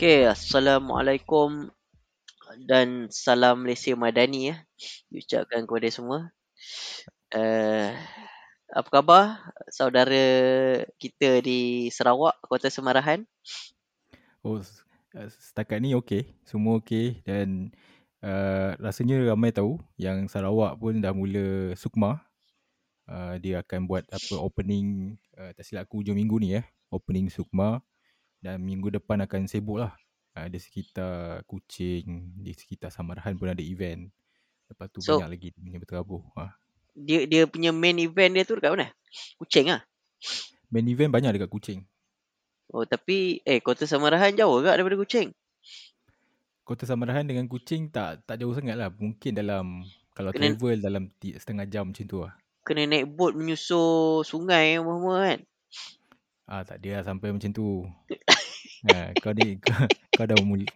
Okey, Assalamualaikum dan salam Malaysia Madani ya. Diucapkan kepada semua. Uh, apa khabar saudara kita di Sarawak, Kota Semarahan? Oh, setakat ni okey. Semua okey dan uh, rasanya ramai tahu yang Sarawak pun dah mula sukma. Uh, dia akan buat apa opening uh, tak silap aku hujung minggu ni ya. Opening sukma dan minggu depan akan sibuk lah uh, di sekitar Kuching, di sekitar Samarahan pun ada event. Lepas tu so, banyak lagi yang berterabur. Ha. Dia dia punya main event dia tu dekat mana? Kuching ah. Main event banyak dekat Kuching. Oh tapi eh Kota Samarahan jauh ke daripada Kuching? Kota Samarahan dengan Kuching tak tak jauh sangat lah. Mungkin dalam kalau Kena, travel dalam setengah jam macam tu lah. Kena naik boat menyusur sungai apa-apa kan? Ah tak dia lah sampai macam tu. ha, kau ni kau, kau dah mul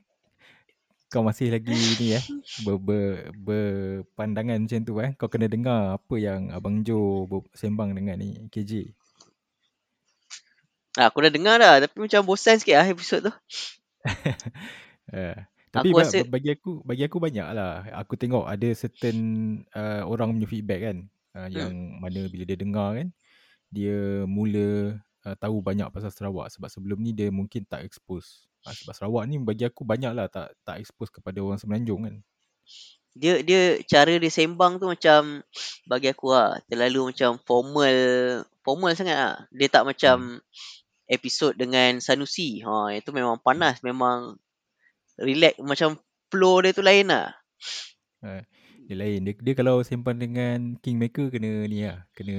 kau masih lagi ni eh ber, ber, berpandangan macam tu eh kau kena dengar apa yang abang Jo sembang dengan ni KJ. Ah, aku dah dengar dah tapi macam bosan sikit lah episod tu. uh, tapi aku rasa... bagi aku bagi aku banyak lah. Aku tengok ada certain uh, orang punya feedback kan. Uh, hmm. Yang mana bila dia dengar kan. Dia mula uh, tahu banyak pasal Sarawak sebab sebelum ni dia mungkin tak expose. Uh, sebab Sarawak ni bagi aku banyak lah tak tak expose kepada orang Semenanjung kan. Dia dia cara dia sembang tu macam bagi aku lah terlalu macam formal formal sangat lah. Dia tak macam hmm. episod dengan Sanusi. Ha itu memang panas memang relax macam flow dia tu lain lah. Uh, dia lain. Dia, dia kalau sembang dengan Kingmaker kena ni lah. Kena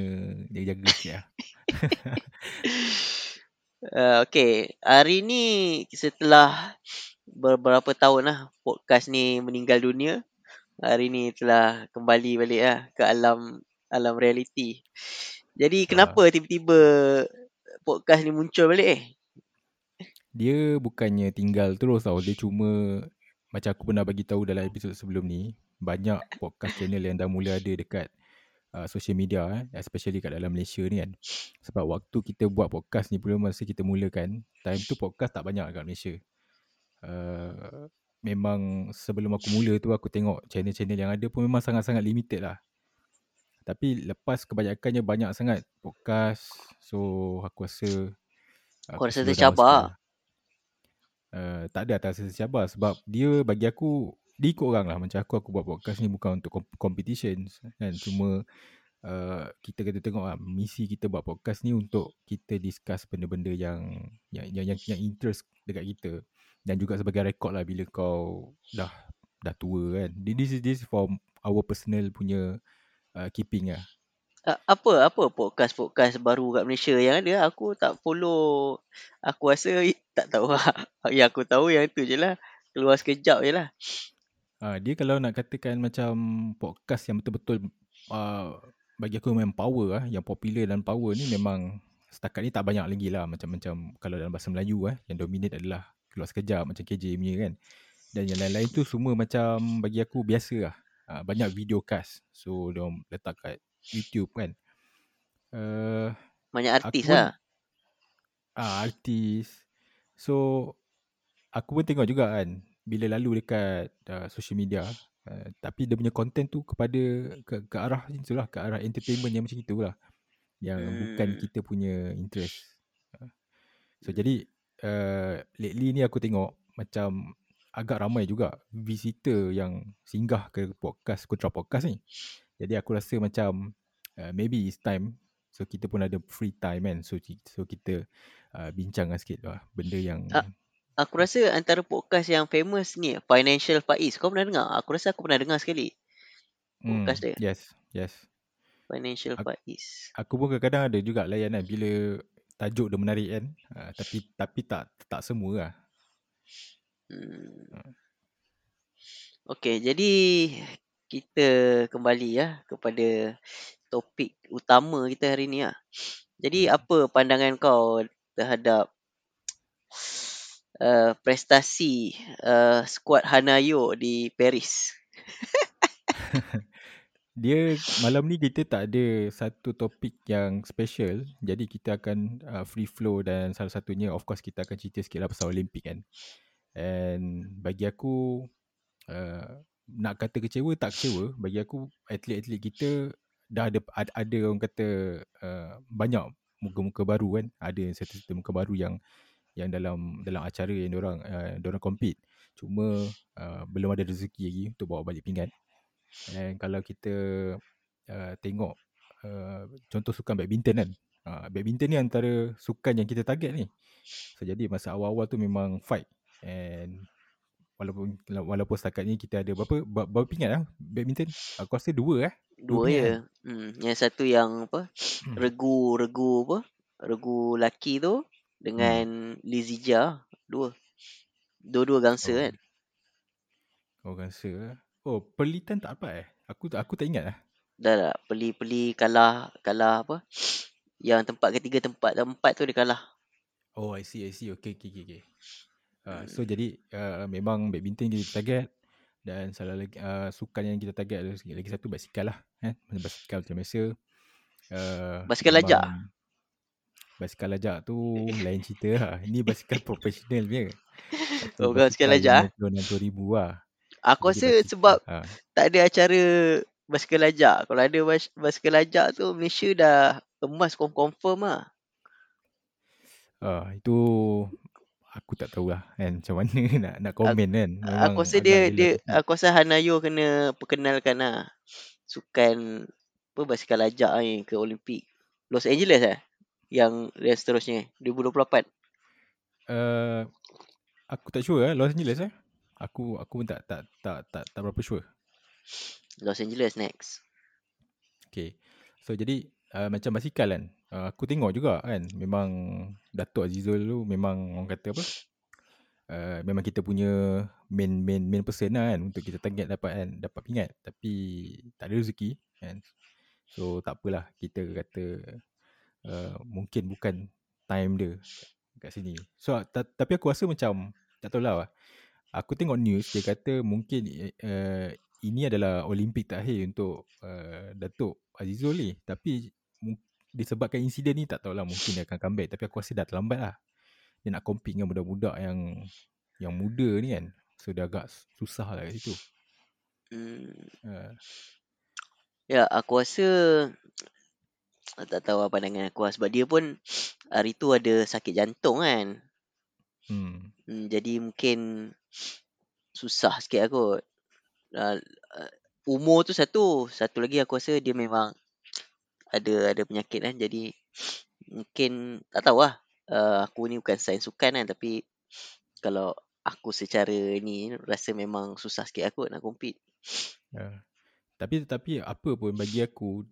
dia jaga sikit lah. uh, okay. Hari ni setelah beberapa tahun lah podcast ni meninggal dunia. Hari ni telah kembali balik lah ke alam alam realiti. Jadi kenapa uh, tiba-tiba podcast ni muncul balik eh? Dia bukannya tinggal terus tau. Dia cuma macam aku pernah bagi tahu dalam episod sebelum ni. Banyak podcast channel yang dah mula ada dekat uh, social media eh, especially kat dalam Malaysia ni kan. Sebab waktu kita buat podcast ni belum masa kita mulakan, time tu podcast tak banyak kat Malaysia. Uh, memang sebelum aku mula tu aku tengok channel-channel yang ada pun memang sangat-sangat limited lah. Tapi lepas kebanyakannya banyak sangat podcast, so aku rasa aku rasa tercabar. Uh, tak ada atas tercabar sebab dia bagi aku dia ikut orang lah. Macam aku aku buat podcast ni bukan untuk competition kan? Cuma uh, kita kata tengok lah misi kita buat podcast ni untuk kita discuss benda-benda yang yang, yang yang yang interest dekat kita. Dan juga sebagai rekod lah bila kau dah dah tua kan? This is this for our personal punya uh, keeping lah. Apa apa podcast podcast baru kat Malaysia yang ada? Aku tak follow. Aku rasa tak tahu lah. Yang aku tahu yang tu je lah. Keluar sekejap je lah Uh, dia kalau nak katakan macam podcast yang betul-betul uh, bagi aku memang power lah, yang popular dan power ni memang setakat ni tak banyak lagi lah macam-macam kalau dalam bahasa Melayu eh, yang dominate adalah keluar sekejap macam KJ punya kan. Dan yang lain-lain tu semua macam bagi aku biasa lah. Uh, banyak video cast. So, dia letak kat YouTube kan. Uh, banyak artis lah. Ah, artis. So, aku pun tengok juga kan bila lalu dekat uh, social media uh, tapi dia punya content tu kepada ke, ke arah itulah ke arah entertainment yang macam itulah yang hmm. bukan kita punya interest. Uh, so jadi uh, lately ni aku tengok macam agak ramai juga visitor yang singgah ke podcast Kutra Podcast ni. Jadi aku rasa macam uh, maybe it's time. So kita pun ada free time kan. So, so kita uh, bincang lah sikit lah benda yang uh aku rasa antara podcast yang famous ni Financial Faiz. Kau pernah dengar? Aku rasa aku pernah dengar sekali. Podcast hmm, dia. Yes, yes. Financial Faiz. Aku pun kadang-kadang ada juga layanan bila tajuk dia menarik kan. Uh, tapi tapi tak tak semua lah. Hmm. Ha. Okay, jadi kita kembali ya kepada topik utama kita hari ni lah. Jadi hmm. apa pandangan kau terhadap Uh, prestasi uh, skuad Hanayo di Paris. Dia malam ni kita tak ada satu topik yang special. Jadi kita akan uh, free flow dan salah satunya of course kita akan cerita sikit lah pasal Olimpik kan. And bagi aku uh, nak kata kecewa tak kecewa. Bagi aku atlet-atlet kita dah ada ada, ada orang kata uh, banyak muka-muka baru kan. Ada serta-serta muka baru yang yang dalam dalam acara yang orang uh, orang compete. Cuma uh, belum ada rezeki lagi untuk bawa balik pingat. And kalau kita uh, tengok uh, contoh sukan badminton kan. Uh, badminton ni antara sukan yang kita target ni. So jadi masa awal-awal tu memang fight And walaupun walaupun setakat ni kita ada berapa berapa pingat lah badminton? Aku rasa dua eh. Dua, dua ya. Kan? Hmm, yang satu yang apa? Hmm. Regu regu apa? Regu laki tu dengan hmm. Lizija dua. Dua-dua gangsa oh. kan. Oh gangsa. Oh, Perlitan tak apa eh? Aku aku tak ingat lah. Dah tak. Peli-peli kalah kalah apa? Yang tempat ketiga tempat tempat tu dia kalah. Oh, I see, I see. Okay, okay, okay. Uh, so jadi uh, memang badminton kita target dan salah lagi uh, sukan yang kita target lagi, lagi satu basikal lah eh basikal macam biasa uh, basikal lajak basikal lajak tu lain cerita lah. Ini basikal profesional punya. Oh basikal lajak 60000 lah. Aku rasa basikal, sebab uh, tak ada acara basikal lajak. Kalau ada bas- basikal lajak tu Malaysia dah emas confirm lah. Uh, itu aku tak tahu lah kan macam mana nak nak komen kan. Memang aku rasa dia dia aku rasa Hanayo kena perkenalkan lah. Sukan apa basikal lajak ni ke Olimpik. Los Angeles eh yang yang seterusnya 2024. Uh, aku tak sure eh Los Angeles eh. Aku aku pun tak tak tak tak, tak berapa sure. Los Angeles next. Okay. So jadi uh, macam basikal kan. Uh, aku tengok juga kan memang Datuk Azizul tu memang orang kata apa? Uh, memang kita punya main main main person lah kan untuk kita target dapat kan dapat pingat tapi tak ada rezeki kan. So tak apalah kita kata uh, mungkin bukan time dia kat sini. So tapi aku rasa macam tak tahu lah. Aku tengok news dia kata mungkin uh, ini adalah Olimpik terakhir untuk uh, Datuk Azizul ni tapi disebabkan insiden ni tak tahulah mungkin dia akan comeback tapi aku rasa dah terlambat lah dia nak compete dengan budak-budak yang yang muda ni kan so dia agak susah lah kat situ hmm. uh. ya aku rasa tak tahu apa pandangan aku lah. sebab dia pun hari tu ada sakit jantung kan hmm. Hmm, jadi mungkin susah sikit aku uh, umur tu satu satu lagi aku rasa dia memang ada ada penyakit kan jadi mungkin tak tahu lah uh, aku ni bukan sains sukan kan tapi kalau aku secara ni rasa memang susah sikit aku nak compete. Ya. Tapi tetapi apa pun bagi aku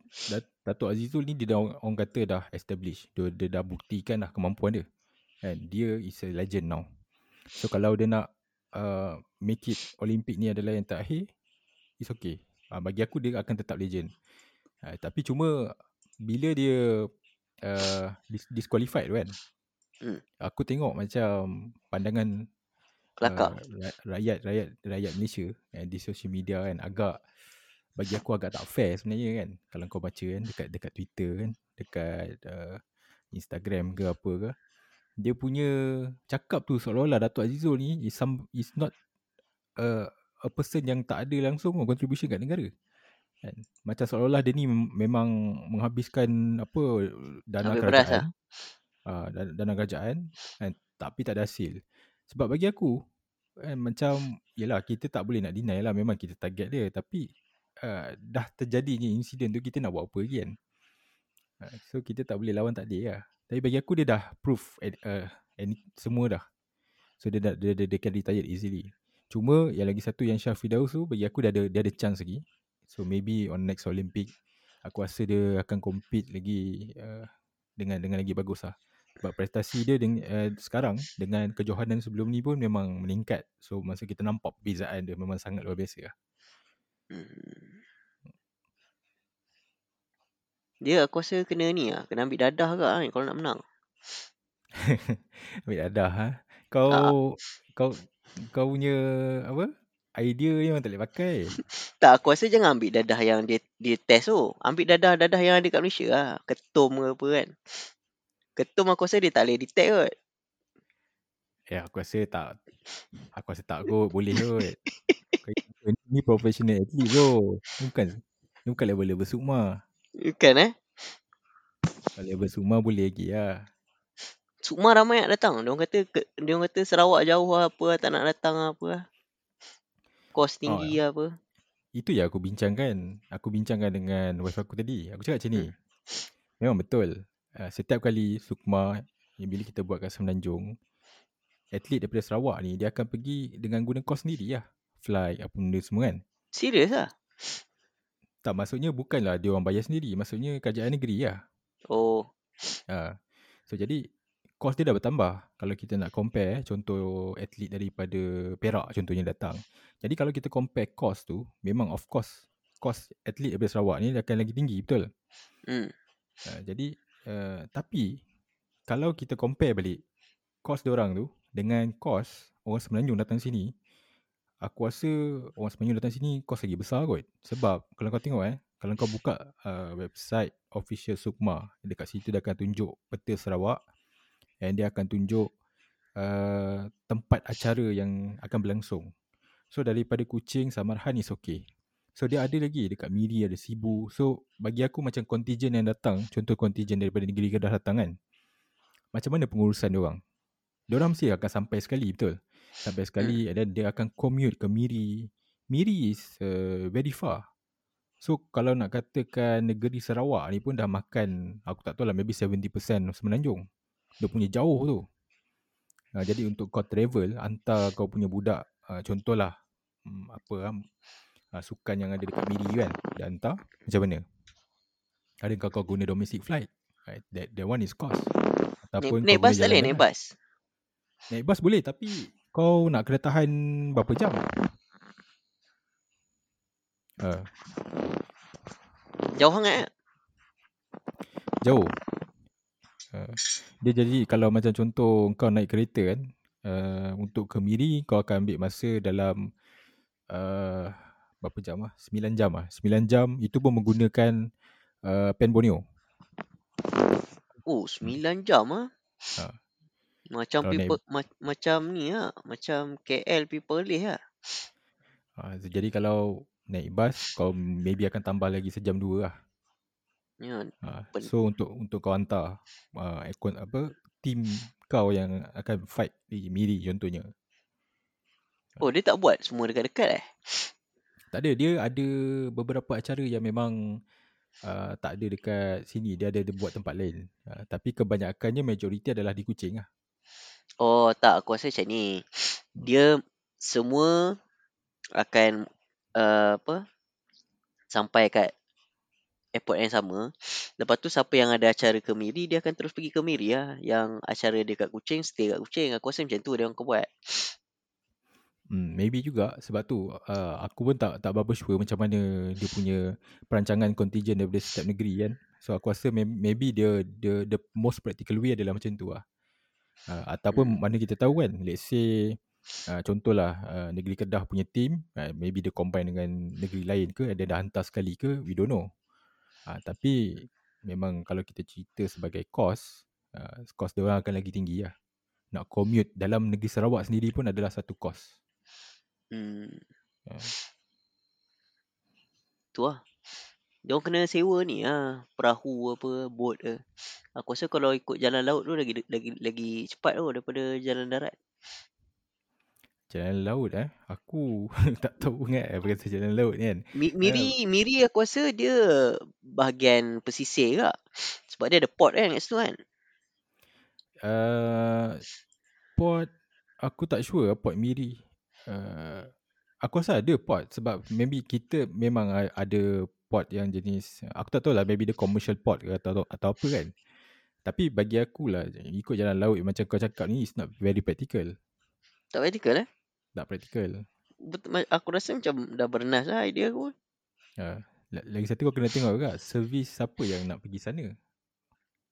Datuk Azizul ni dia dah orang kata dah establish. Dia, dia dah buktikan dah kemampuan dia. Kan dia is a legend now. So kalau dia nak uh, make it Olympic ni adalah yang terakhir it's okay. Uh, bagi aku dia akan tetap legend. Uh, tapi cuma bila dia uh, disqualified kan hmm. aku tengok macam pandangan uh, rakyat rakyat rakyat Malaysia eh, di social media kan agak bagi aku agak tak fair sebenarnya kan. Kalau kau baca kan dekat dekat Twitter kan dekat uh, Instagram ke apa ke dia punya cakap tu seolah-olah Datuk Azizul ni is, some, is not a, a person yang tak ada langsung contribution kat negara. Kan? Macam seolah-olah dia ni memang menghabiskan apa dana Habis kerajaan. ah. Uh, dana kerajaan kan? Tapi tak ada hasil. Sebab bagi aku kan macam yalah kita tak boleh nak deny lah. Memang kita target dia. Tapi uh, dah terjadi ni insiden tu kita nak buat apa lagi kan uh, so kita tak boleh lawan tak dia lah tapi bagi aku dia dah proof uh, any, semua dah so dia dah dia, dia, dia can retire easily cuma yang lagi satu yang Syah Fidaus tu bagi aku dia ada dia ada chance lagi So maybe on next Olympic aku rasa dia akan compete lagi uh, dengan dengan lagi bagus lah. Sebab prestasi dia dengan, uh, sekarang dengan kejohanan sebelum ni pun memang meningkat. So masa kita nampak perbezaan dia memang sangat luar biasa lah. Hmm. Dia aku rasa kena ni lah. Kena ambil dadah ke kan kalau nak menang. ambil dadah ha? Kau, ha. kau, kau punya apa? idea ni memang tak boleh pakai. tak, aku rasa jangan ambil dadah yang dia dia test tu. Ambil dadah-dadah yang ada kat Malaysia lah. Ketum ke apa kan. Ketum aku rasa dia tak boleh detect kot. Eh aku rasa tak Aku rasa tak kot Boleh kot Ni professional athlete bro. Bukan Ni bukan level-level Sukma Bukan eh? Kalau level Sukma boleh lagi lah Sukma ramai nak datang. Dia orang kata dia orang kata Sarawak jauh lah apa lah, tak nak datang lah apa. Lah. Kos tinggi lah apa. Itu yang aku bincangkan. Aku bincangkan dengan wife aku tadi. Aku cakap macam ni. Memang betul. Uh, Setiap kali Sukma Yang bila kita buat kat Semenanjung Atlet daripada Sarawak ni Dia akan pergi Dengan guna kos sendiri lah Flight apa benda semua kan Serius lah? Tak maksudnya bukanlah Dia orang bayar sendiri Maksudnya kerajaan negeri lah Oh. Ha. So jadi kos dia dah bertambah kalau kita nak compare contoh atlet daripada Perak contohnya datang. Jadi kalau kita compare kos tu memang of course kos atlet daripada Sarawak ni akan lagi tinggi betul. Hmm. Ha, jadi uh, tapi kalau kita compare balik kos dia orang tu dengan kos orang Semenanjung datang sini aku rasa orang Semenanjung datang sini kos lagi besar kot. Sebab kalau kau tengok eh kalau kau buka uh, website official Sukma dekat situ dia akan tunjuk peta Sarawak and dia akan tunjuk uh, tempat acara yang akan berlangsung. So daripada Kuching Samarhan is okay. So dia ada lagi dekat Miri ada Sibu. So bagi aku macam contingent yang datang, contoh contingent daripada negeri Kedah datang kan. Macam mana pengurusan dia orang? Dia orang mesti akan sampai sekali betul. Sampai sekali dan dia akan commute ke Miri. Miri is uh, very far. So kalau nak katakan negeri Sarawak ni pun dah makan aku tak tahu lah maybe 70% semenanjung. Dia punya jauh tu. Ha, jadi untuk kau travel hantar kau punya budak ha, contohlah hmm, apa ha, sukan yang ada dekat Miri kan dia hantar macam mana? Adakah kau guna domestic flight? Right, that that one is cost. Ataupun naik, naik bas tak boleh naik bas. Naik bas boleh tapi kau nak kena tahan berapa jam? Uh. Jauh sangat Jauh. Uh, dia jadi kalau macam contoh kau naik kereta kan, uh, untuk ke Miri kau akan ambil masa dalam uh, berapa jam ah? 9 jam ah. 9 jam itu pun menggunakan uh, pen Borneo. Oh, 9 jam ah. Ha. Macam kalau people ma- macam ni ah, macam KL people lah. Uh, jadi kalau naik bas kau maybe akan tambah lagi sejam dua lah. Ya. Ha, so untuk untuk kau hantar uh, akun apa team kau yang akan fight di Miri contohnya. Oh dia tak buat semua dekat-dekat eh? Tak ada dia ada beberapa acara yang memang uh, tak ada dekat sini dia ada, ada buat tempat lain. Uh, tapi kebanyakannya majoriti adalah di Kuching lah. Oh tak aku rasa macam ni. Dia semua akan uh, apa sampai kat airport yang sama. Lepas tu siapa yang ada acara ke Miri dia akan terus pergi ke Miri lah. Yang acara dia kat Kuching stay kat Kuching. Aku rasa macam tu dia orang buat. Hmm, maybe juga sebab tu uh, aku pun tak tak berapa sure macam mana dia punya perancangan contingent daripada setiap negeri kan. So aku rasa maybe dia the the most practical way adalah macam tu lah. Uh, ataupun hmm. mana kita tahu kan let's say uh, contohlah uh, negeri Kedah punya team uh, maybe dia combine dengan negeri lain ke dia dah hantar sekali ke we don't know uh, tapi memang kalau kita cerita sebagai kos uh, kos dia orang akan lagi tinggi lah nak commute dalam negeri Sarawak sendiri pun adalah satu kos hmm. Uh. tu lah dia orang kena sewa ni ah perahu apa boat ke aku rasa kalau ikut jalan laut tu lagi lagi lagi cepat tu daripada jalan darat Jalan laut eh. Aku tak tahu ingat eh pasal jalan laut kan. Miri, uh, Miri aku rasa dia bahagian pesisir ke? Sebab dia ada port kan kat situ kan? Uh, port, aku tak sure port Miri. Uh, aku rasa ada port sebab maybe kita memang ada port yang jenis, aku tak tahu lah maybe dia commercial port ke atau, atau apa kan. Tapi bagi aku lah, ikut jalan laut macam kau cakap ni, it's not very practical. Tak practical eh? tak praktikal. Betul, aku rasa macam dah bernas lah idea aku. Ha, lagi satu kau kena tengok juga servis siapa yang nak pergi sana.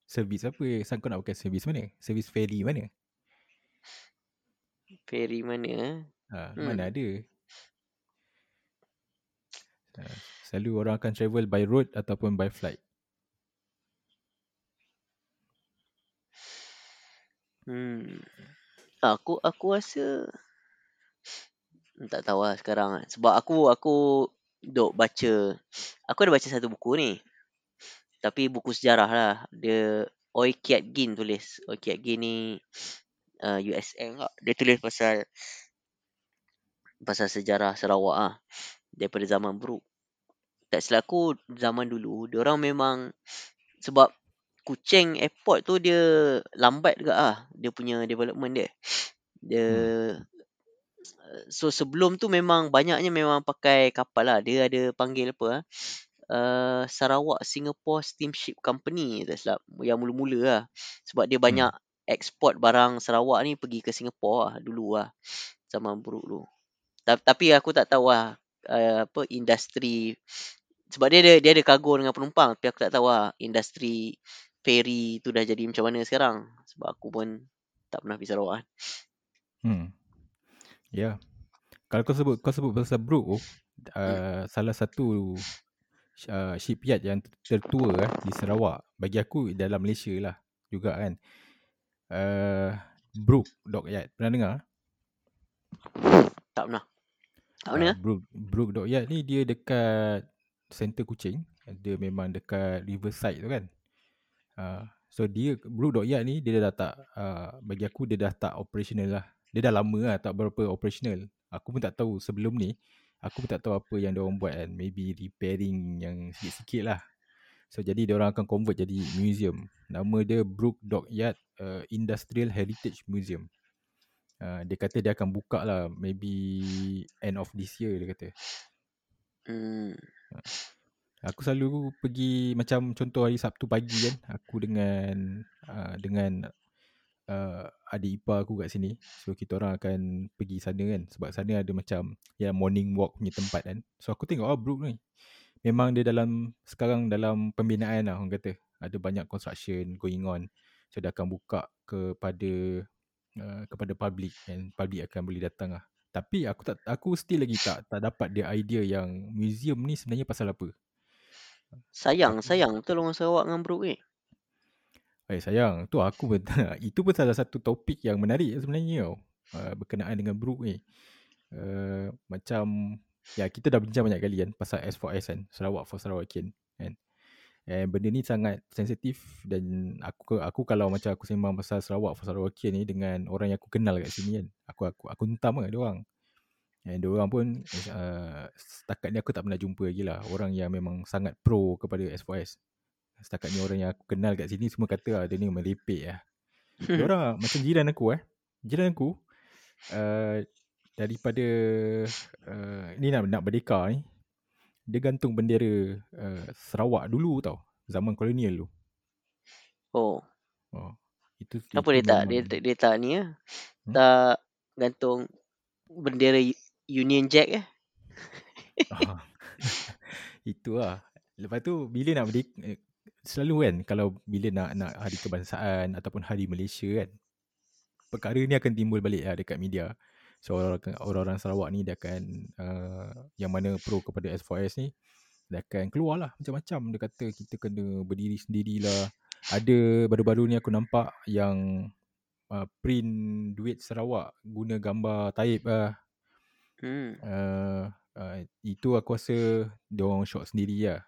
Servis apa? Sang kau nak pakai servis mana? Servis ferry mana? Ferry mana? Eh? Ha, hmm. Mana ada? Ha, selalu orang akan travel by road ataupun by flight. Hmm. Aku aku rasa tak tahu lah sekarang kan. Sebab aku aku duk baca aku ada baca satu buku ni. Tapi buku sejarah lah. Dia Oi Kiat Gin tulis. Oi Kiat Gin ni uh, USM lah. Dia tulis pasal pasal sejarah Sarawak ah. Daripada zaman Bruk. Tak silap aku zaman dulu, orang memang sebab Kuching Airport tu dia lambat juga ah dia punya development dia. Dia hmm. so sebelum tu memang banyaknya memang pakai kapal lah. Dia ada panggil apa ah uh, Sarawak Singapore Steamship Company tak silap yang mula-mula lah. Sebab dia banyak hmm. eksport barang Sarawak ni pergi ke Singapore lah dulu lah zaman buruk dulu. Tapi aku tak tahu lah uh, apa industri sebab dia ada dia ada kargo dengan penumpang tapi aku tak tahu lah industri ferry tu dah jadi macam mana sekarang sebab aku pun tak pernah pergi Sarawak kan. Hmm. Ya. Yeah. Kalau kau sebut kau sebut pasal Brook uh, hmm. salah satu uh, shipyard yang tertua eh, di Sarawak bagi aku dalam Malaysia lah juga kan. Uh, Brook Dockyard. Pernah dengar? Tak pernah. Tak pernah. Uh, Brook, Brook Dockyard ni dia dekat center Kuching. Dia memang dekat Riverside tu kan. Uh, so dia Brook Dockyard ni dia dah tak uh, bagi aku dia dah tak operational lah. Dia dah lama lah tak berapa operational. Aku pun tak tahu sebelum ni aku pun tak tahu apa yang dia orang buat kan. Maybe repairing yang sikit-sikit lah. So jadi dia orang akan convert jadi museum. Nama dia Brook Dockyard uh, Industrial Heritage Museum. Uh, dia kata dia akan buka lah maybe end of this year dia kata. Hmm. Aku selalu pergi macam contoh hari Sabtu pagi kan aku dengan uh, dengan uh, adik ipar aku kat sini. So kita orang akan pergi sana kan sebab sana ada macam ya morning walk punya tempat kan. So aku tengok ah oh, Brook ni. Memang dia dalam sekarang dalam pembinaan lah orang kata. Ada banyak construction going on. So dia akan buka kepada uh, kepada public and public akan boleh datang lah. Tapi aku tak aku still lagi tak tak dapat dia idea yang museum ni sebenarnya pasal apa. Sayang, sayang betul orang Sarawak dengan Brook ni. Eh sayang, tu aku pun itu pun salah satu topik yang menarik sebenarnya tau. Uh, berkenaan dengan Brook ni. Uh, macam ya kita dah bincang banyak kali kan pasal S4S kan, Sarawak for Sarawakian kan. And benda ni sangat sensitif dan aku aku kalau macam aku sembang pasal Sarawak for Sarawakian ni dengan orang yang aku kenal kat sini kan. Aku aku aku entam lah dia orang. And dia orang pun uh, setakat ni aku tak pernah jumpa lagi lah orang yang memang sangat pro kepada S4S. Setakat ni orang yang aku kenal kat sini semua kata lah dia ni merepek lah. Dia orang macam jiran aku eh. Jiran aku uh, daripada uh, ni nak, nak berdeka ni. Dia gantung bendera uh, Sarawak dulu tau. Zaman kolonial tu. Oh. Oh. Itu, Apa itu dia tak? Dia, dia tak ni ya? Hmm? Tak gantung bendera Union Jack eh. Itu lah. Lepas tu bila nak berdek eh, selalu kan kalau bila nak nak hari kebangsaan ataupun hari Malaysia kan perkara ni akan timbul balik lah dekat media. So orang-orang Sarawak ni dia akan uh, yang mana pro kepada S4S ni dia akan keluar lah macam-macam dia kata kita kena berdiri sendirilah. Ada baru-baru ni aku nampak yang uh, print duit Sarawak guna gambar taib lah. Hmm. Uh, uh, itu aku rasa dia orang shot sendiri lah.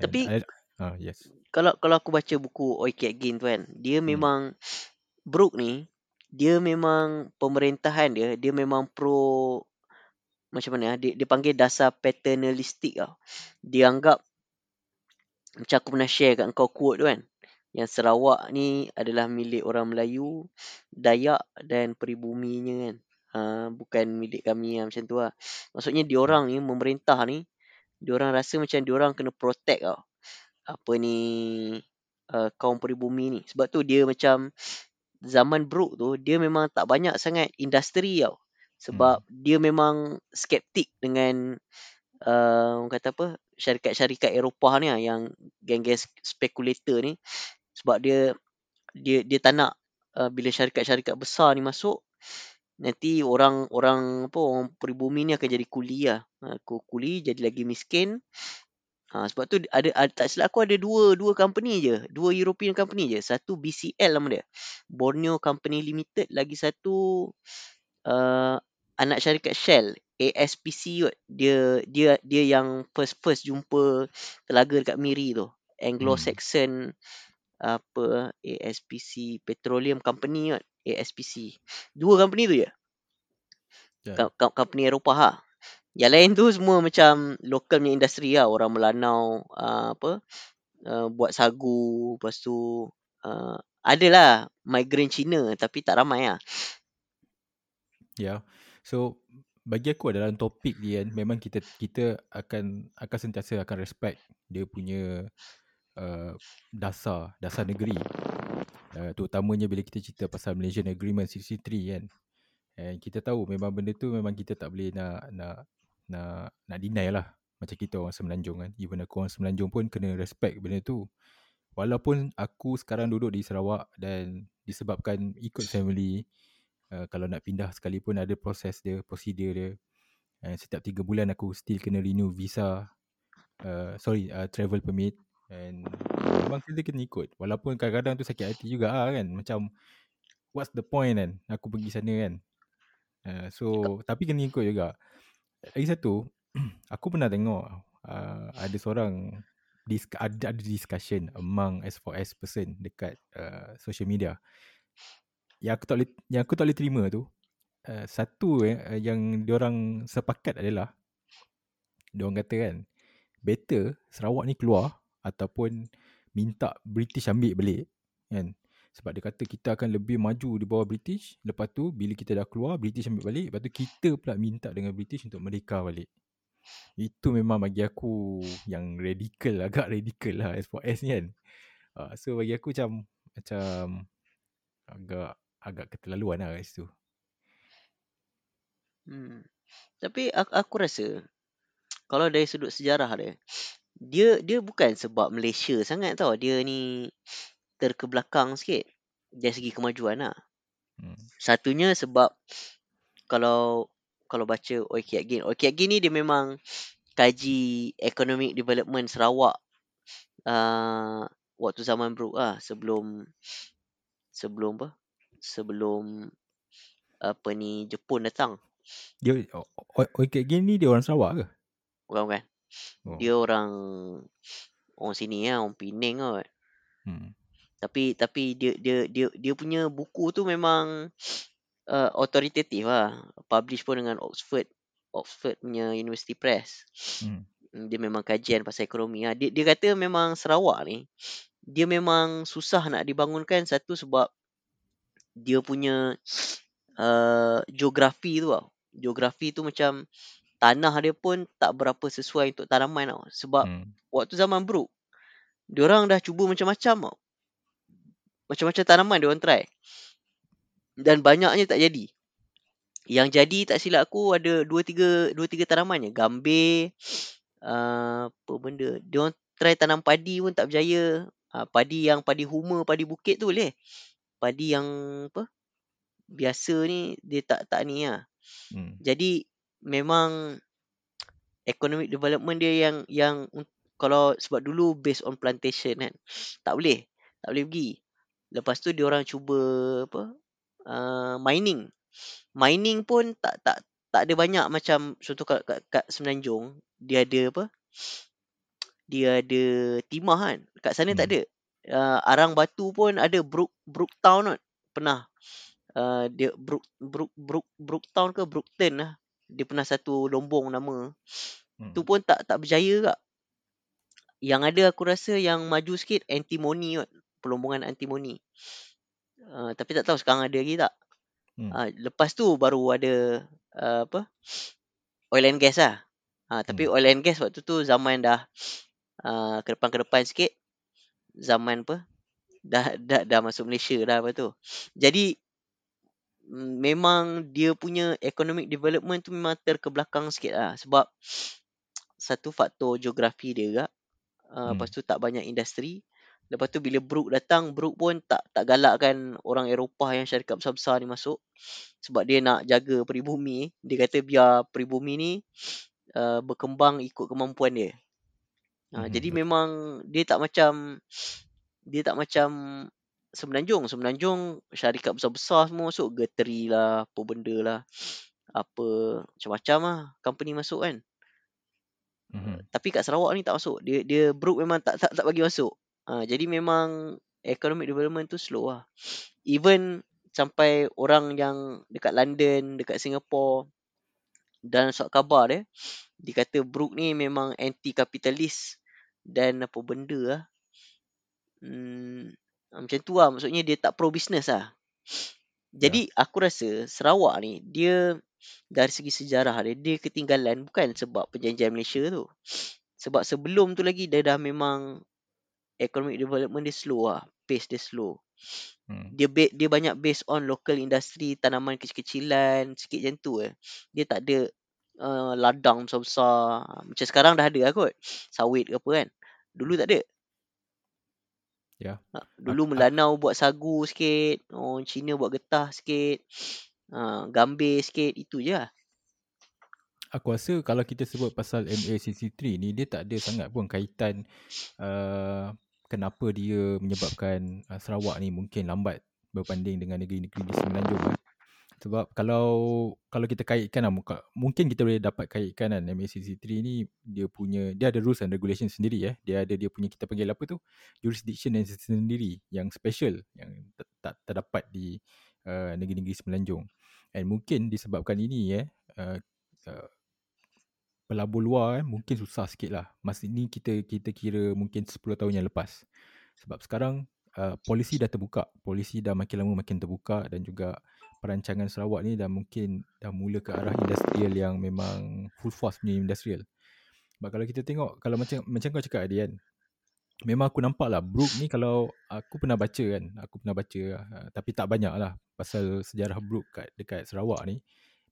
Tapi I, uh, yes. Kalau kalau aku baca buku Oi Kiat Gin tu kan, dia hmm. memang Brook ni dia memang pemerintahan dia dia memang pro macam mana dia, dia panggil dasar paternalistik tau. Dia anggap macam aku pernah share kat kau quote tu kan. Yang Sarawak ni adalah milik orang Melayu, Dayak dan peribuminya kan. Ah, bukan milik kami lah, macam tu lah. Maksudnya diorang ni memerintah ni diorang rasa macam diorang kena protect tau. Apa ni uh, kaum peribumi ni. Sebab tu dia macam zaman Brook tu dia memang tak banyak sangat industri tau. Sebab hmm. dia memang skeptik dengan uh, kata apa syarikat-syarikat Eropah ni lah yang geng-geng spekulator ni sebab dia dia dia tak nak uh, bila syarikat-syarikat besar ni masuk nanti orang orang apa orang peribumi ni akan jadi kuli lah. Ha, kuli jadi lagi miskin. Ha, sebab tu ada, ada tak silap aku ada dua dua company je, dua European company je. Satu BCL nama dia. Borneo Company Limited, lagi satu uh, anak syarikat Shell, ASPC kot. Dia dia dia yang first first jumpa telaga dekat Miri tu. Anglo-Saxon hmm. apa ASPC Petroleum Company kot, ASPC. Dua company tu je. Yeah. Company Eropah ha. Yang lain tu semua macam local punya industri lah. Orang Melanau uh, apa uh, buat sagu. Lepas tu uh, adalah migrant Cina tapi tak ramai lah. Ya. Yeah. So bagi aku dalam topik ni kan memang kita kita akan akan sentiasa akan respect dia punya uh, dasar dasar negeri. Uh, terutamanya bila kita cerita pasal Malaysian Agreement 63 kan. And kita tahu memang benda tu memang kita tak boleh nak nak nak nak deny lah macam kita orang semenanjung kan. Even aku orang semenanjung pun kena respect benda tu. Walaupun aku sekarang duduk di Sarawak dan disebabkan ikut family uh, kalau nak pindah sekalipun ada proses dia prosedur dia. And setiap 3 bulan aku still kena renew visa uh, sorry uh, travel permit. And memang kita kena ikut. Walaupun kadang-kadang tu sakit hati juga lah kan. Macam what's the point kan? Aku pergi sana kan? Uh, so tapi kena ikut juga lagi satu, aku pernah tengok uh, ada seorang disk- ada ada discussion among S4S person dekat uh, social media. Yang aku tak boleh yang aku tak boleh terima tu uh, satu eh, yang diorang sepakat adalah diorang kata kan better Sarawak ni keluar ataupun minta British ambil balik kan sebab dia kata kita akan lebih maju di bawah British. Lepas tu bila kita dah keluar, British ambil balik. Lepas tu kita pula minta dengan British untuk merdeka balik. Itu memang bagi aku yang radical, agak radical lah S4S ni kan. Uh, so bagi aku macam, macam agak agak keterlaluan lah kat situ. Hmm. Tapi aku, aku rasa kalau dari sudut sejarah dia, dia dia bukan sebab Malaysia sangat tau. Dia ni terkebelakang sikit dari segi kemajuan lah. Hmm. Satunya sebab kalau kalau baca Oiki Agin. Oiki Agin ni dia memang kaji economic development Sarawak uh, waktu zaman Brook lah sebelum sebelum apa? Sebelum apa ni Jepun datang. Dia Oiki Agin ni dia orang Sarawak ke? Bukan bukan. Oh. Dia orang orang sini lah, orang Penang kot. Hmm tapi tapi dia dia dia dia punya buku tu memang uh, authoritative lah publish pun dengan Oxford Oxford punya University Press hmm. hmm. dia memang kajian pasal ekonomi lah. dia dia kata memang Sarawak ni dia memang susah nak dibangunkan satu sebab dia punya uh, geografi tu tau geografi tu macam tanah dia pun tak berapa sesuai untuk tanaman tau sebab hmm. waktu zaman Brook dia orang dah cuba macam-macam tau macam-macam tanaman dia orang try. Dan banyaknya tak jadi. Yang jadi tak silap aku ada 2 3 2 3 tanaman je. Gambir uh, apa benda. Dia orang try tanam padi pun tak berjaya. Uh, padi yang padi huma, padi bukit tu boleh. Padi yang apa? Biasa ni dia tak tak ni lah. Hmm. Jadi memang economic development dia yang yang kalau sebab dulu based on plantation kan. Tak boleh. Tak boleh pergi. Lepas tu dia orang cuba apa? Uh, mining. Mining pun tak tak tak ada banyak macam contoh kat, kat, kat Semenanjung dia ada apa? Dia ada timah kan. Kat sana hmm. tak ada. Uh, arang batu pun ada Brook Brook Town kan. Pernah. Uh, dia Brook Brook Brook Brook Town ke Brookton lah. Dia pernah satu lombong nama. Hmm. Tu pun tak tak berjaya kak. Yang ada aku rasa yang maju sikit antimony kot pelombongan antimoni. Uh, tapi tak tahu sekarang ada lagi tak. Hmm. Uh, lepas tu baru ada uh, apa? Oil and gas lah. Uh, tapi hmm. oil and gas waktu tu zaman dah uh, ke depan ke depan sikit. Zaman apa? Dah dah dah masuk Malaysia dah apa tu. Jadi memang dia punya economic development tu memang terkebelakang sikit lah. Sebab satu faktor geografi dia juga. Uh, hmm. Lepas tu tak banyak industri. Lepas tu bila Brook datang, Brook pun tak tak galakkan orang Eropah yang syarikat besar-besar ni masuk. Sebab dia nak jaga peribumi. Dia kata biar peribumi ni uh, berkembang ikut kemampuan dia. Ha, Mhm, jadi okey. memang dia tak macam dia tak macam Semenanjung. Semenanjung syarikat besar-besar semua masuk. Geteri lah, apa benda lah. Apa, macam-macam lah company masuk kan. Mhm. Tapi kat Sarawak ni tak masuk. Dia dia Brook memang tak tak, tak bagi masuk. Ha, jadi memang economic development tu slow lah. Even sampai orang yang dekat London, dekat Singapore dan surat khabar dia, dia kata Brook ni memang anti-capitalist dan apa benda lah. Hmm, macam tu lah. Maksudnya dia tak pro-business lah. Jadi aku rasa Sarawak ni dia dari segi sejarah dia, dia ketinggalan bukan sebab perjanjian Malaysia tu. Sebab sebelum tu lagi dia dah memang economic development dia slow lah. Pace dia slow. Hmm. Dia dia banyak based on local industry, tanaman kecil-kecilan, sikit macam tu eh. Dia tak ada uh, ladang besar-besar. Macam sekarang dah ada lah kot. Sawit ke apa kan. Dulu tak ada. Ya. Ha, dulu Melanau buat sagu sikit. Orang Cina buat getah sikit. Ha, gambir sikit. Itu je lah. Aku rasa kalau kita sebut pasal MACC3 ni dia tak ada sangat pun kaitan uh, kenapa dia menyebabkan uh, Sarawak ni mungkin lambat berbanding dengan negeri-negeri di semenanjung kan. Sebab kalau kalau kita kaitkan lah, mungkin kita boleh dapat kaitkan kan MACC3 ni dia punya dia ada rules and regulation sendiri eh. Dia ada dia punya kita panggil apa tu? jurisdiction yang sendiri yang special yang tak, tak terdapat di uh, negeri-negeri semenanjung. And mungkin disebabkan ini eh uh, uh, pelabur luar eh, mungkin susah sikit lah. Masa ni kita kita kira mungkin 10 tahun yang lepas. Sebab sekarang uh, polisi dah terbuka. Polisi dah makin lama makin terbuka dan juga perancangan Sarawak ni dah mungkin dah mula ke arah industrial yang memang full force punya industrial. Sebab kalau kita tengok, kalau macam macam kau cakap tadi kan, memang aku nampak lah Brook ni kalau aku pernah baca kan, aku pernah baca uh, tapi tak banyak lah pasal sejarah Brook kat, dekat Sarawak ni.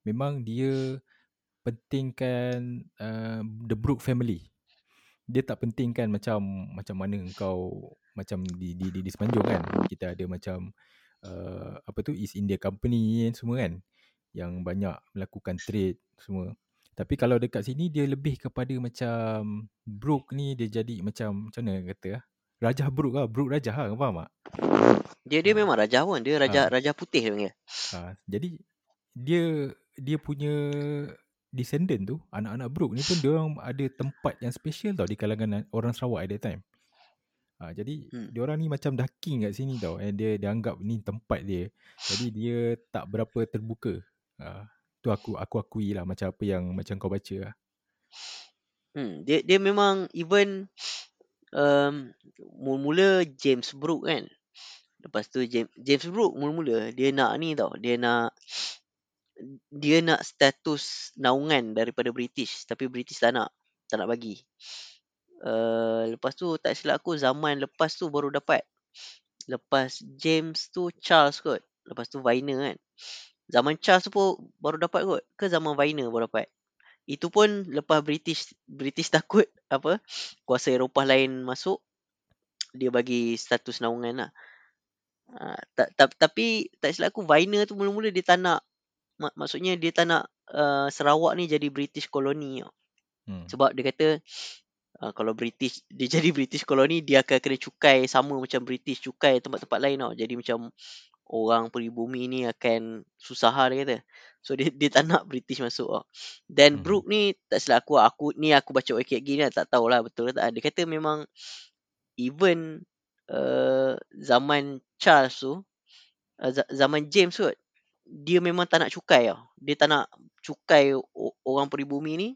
Memang dia pentingkan uh, the Brook family. Dia tak pentingkan macam macam mana kau macam di di di, di Semenanjung kan. Kita ada macam uh, apa tu East India Company kan semua kan yang banyak melakukan trade semua. Tapi kalau dekat sini dia lebih kepada macam Brook ni dia jadi macam macam mana kata ah? Raja Brook lah, Brook Raja lah, kau faham tak? Dia dia Ha. memang raja pun. Dia raja Ha. raja putih dia panggil. Ha, jadi dia dia punya descendant tu, anak-anak Brook ni pun dia orang ada tempat yang special tau di kalangan orang Sarawak at that time. Ha, jadi Hmm. dia orang ni macam dah king kat sini tau and dia dia anggap ni tempat dia. Jadi dia tak berapa terbuka. Ha, tu aku aku akui lah macam apa yang macam kau baca lah. Hmm, dia dia memang even um, mula-mula James Brook kan. Lepas tu James, James Brook mula-mula dia nak ni tau. Dia nak dia nak status naungan daripada British tapi British tak nak tak nak bagi. Uh, lepas tu tak silap aku zaman lepas tu baru dapat. Lepas James tu Charles kot. Lepas tu Viner kan. Zaman Charles tu pun baru dapat kot. Ke zaman Viner baru dapat. Itu pun lepas British British takut apa kuasa Eropah lain masuk dia bagi status naungan lah. Uh, ta, ta, tapi tak silap aku Viner tu mula-mula dia tak nak mak, maksudnya dia tak nak uh, Sarawak ni jadi British koloni. Hmm. Sebab dia kata uh, kalau British dia jadi British koloni dia akan kena cukai sama macam British cukai tempat-tempat lain tau. Jadi macam orang peribumi ni akan susah lah dia kata. So dia dia tak nak British masuk tau. Dan Mhm. Brook ni tak silap aku aku ni aku baca wiki gini tak tahulah betul ke tak. Dia kata memang even uh, zaman Charles tu uh, za- zaman James kot dia memang tak nak cukai tau. Dia tak nak cukai orang peribumi ni.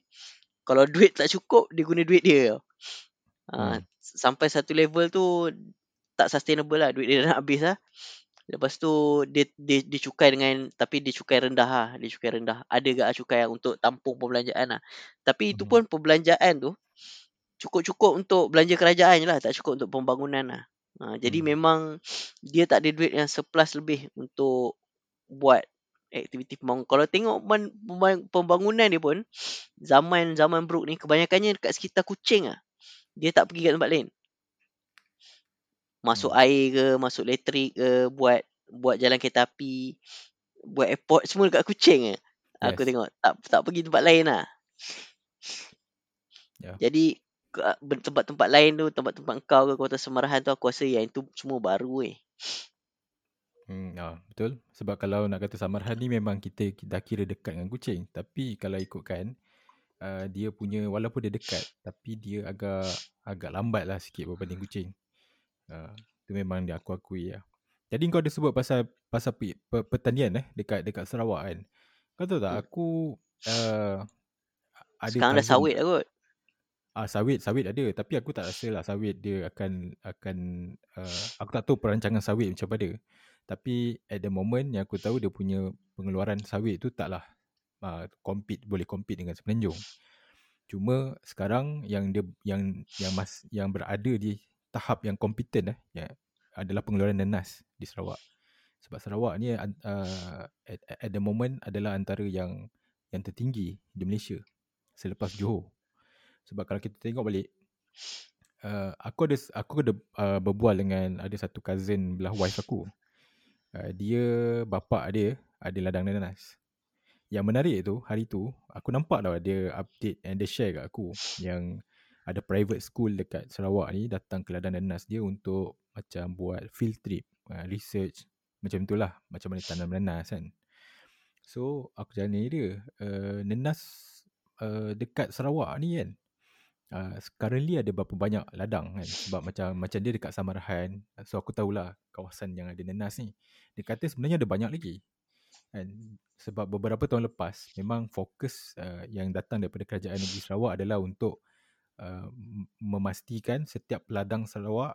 Kalau duit tak cukup, dia guna duit dia tau. Uh, Hmm. Sampai satu level tu, tak sustainable lah. Duit dia dah nak habis lah. Lepas tu, dia, dia, dia cukai dengan, tapi dia cukai rendah lah. Dia cukai rendah. Ada ke cukai untuk tampung perbelanjaan lah. Tapi itu Mhm. pun perbelanjaan tu, cukup-cukup untuk belanja kerajaan je lah. Tak cukup untuk pembangunan lah. Uh, jadi Hmm. memang dia tak ada duit yang surplus lebih untuk buat aktiviti pembangunan. Kalau tengok man- pembangunan dia pun zaman-zaman Brook ni kebanyakannya dekat sekitar Kuching ah. Dia tak pergi kat tempat lain. Masuk Hmm. air ke, masuk elektrik ke, buat buat jalan kereta api, buat airport semua dekat Kuching ah. Aku Yes. tengok tak tak pergi tempat lain lah. Ya. Jadi tempat-tempat lain tu, tempat-tempat kau ke kota Semarahan tu aku rasa yang itu semua baru weh. Hmm, ah, betul. Sebab kalau nak kata Samarhan ni memang kita dah kira dekat dengan kucing. Tapi kalau ikutkan, uh, dia punya walaupun dia dekat, tapi dia agak agak lambat lah sikit berbanding kucing. Uh, tu memang dia aku akui lah. Jadi kau ada sebut pasal pasal pe, pe, pertanian eh dekat dekat Sarawak kan. Kau tahu tak Hmm. aku uh, ada Sekarang dah sawit dah kot. Ah sawit sawit ada tapi aku tak rasa lah sawit dia akan akan uh, aku tak tahu perancangan sawit macam mana. Tapi at the moment yang aku tahu dia punya pengeluaran sawit tu taklah uh, compete boleh compete dengan semenanjung. Cuma sekarang yang dia yang yang mas yang berada di tahap yang kompeten eh ya, adalah pengeluaran nenas di Sarawak. Sebab Sarawak ni uh, at, at the moment adalah antara yang yang tertinggi di Malaysia selepas Johor. Sebab kalau kita tengok balik uh, aku ada aku ada uh, berbual dengan ada satu cousin belah wife aku. Uh, dia bapa dia ada ladang nanas. Yang menarik tu hari tu aku nampak tau dia update and dia share kat aku yang ada private school dekat Sarawak ni datang ke ladang nanas dia untuk macam buat field trip, uh, research macam itulah macam mana tanam nanas kan. So aku jalan dia uh, nanas uh, dekat Sarawak ni kan uh, currently ada berapa banyak ladang kan sebab macam macam dia dekat Samarahan. So aku tahulah kawasan yang ada nanas ni. Dia kata sebenarnya ada banyak lagi kan. Sebab beberapa tahun lepas memang fokus uh, yang datang daripada kerajaan negeri Sarawak adalah untuk uh, memastikan setiap ladang Sarawak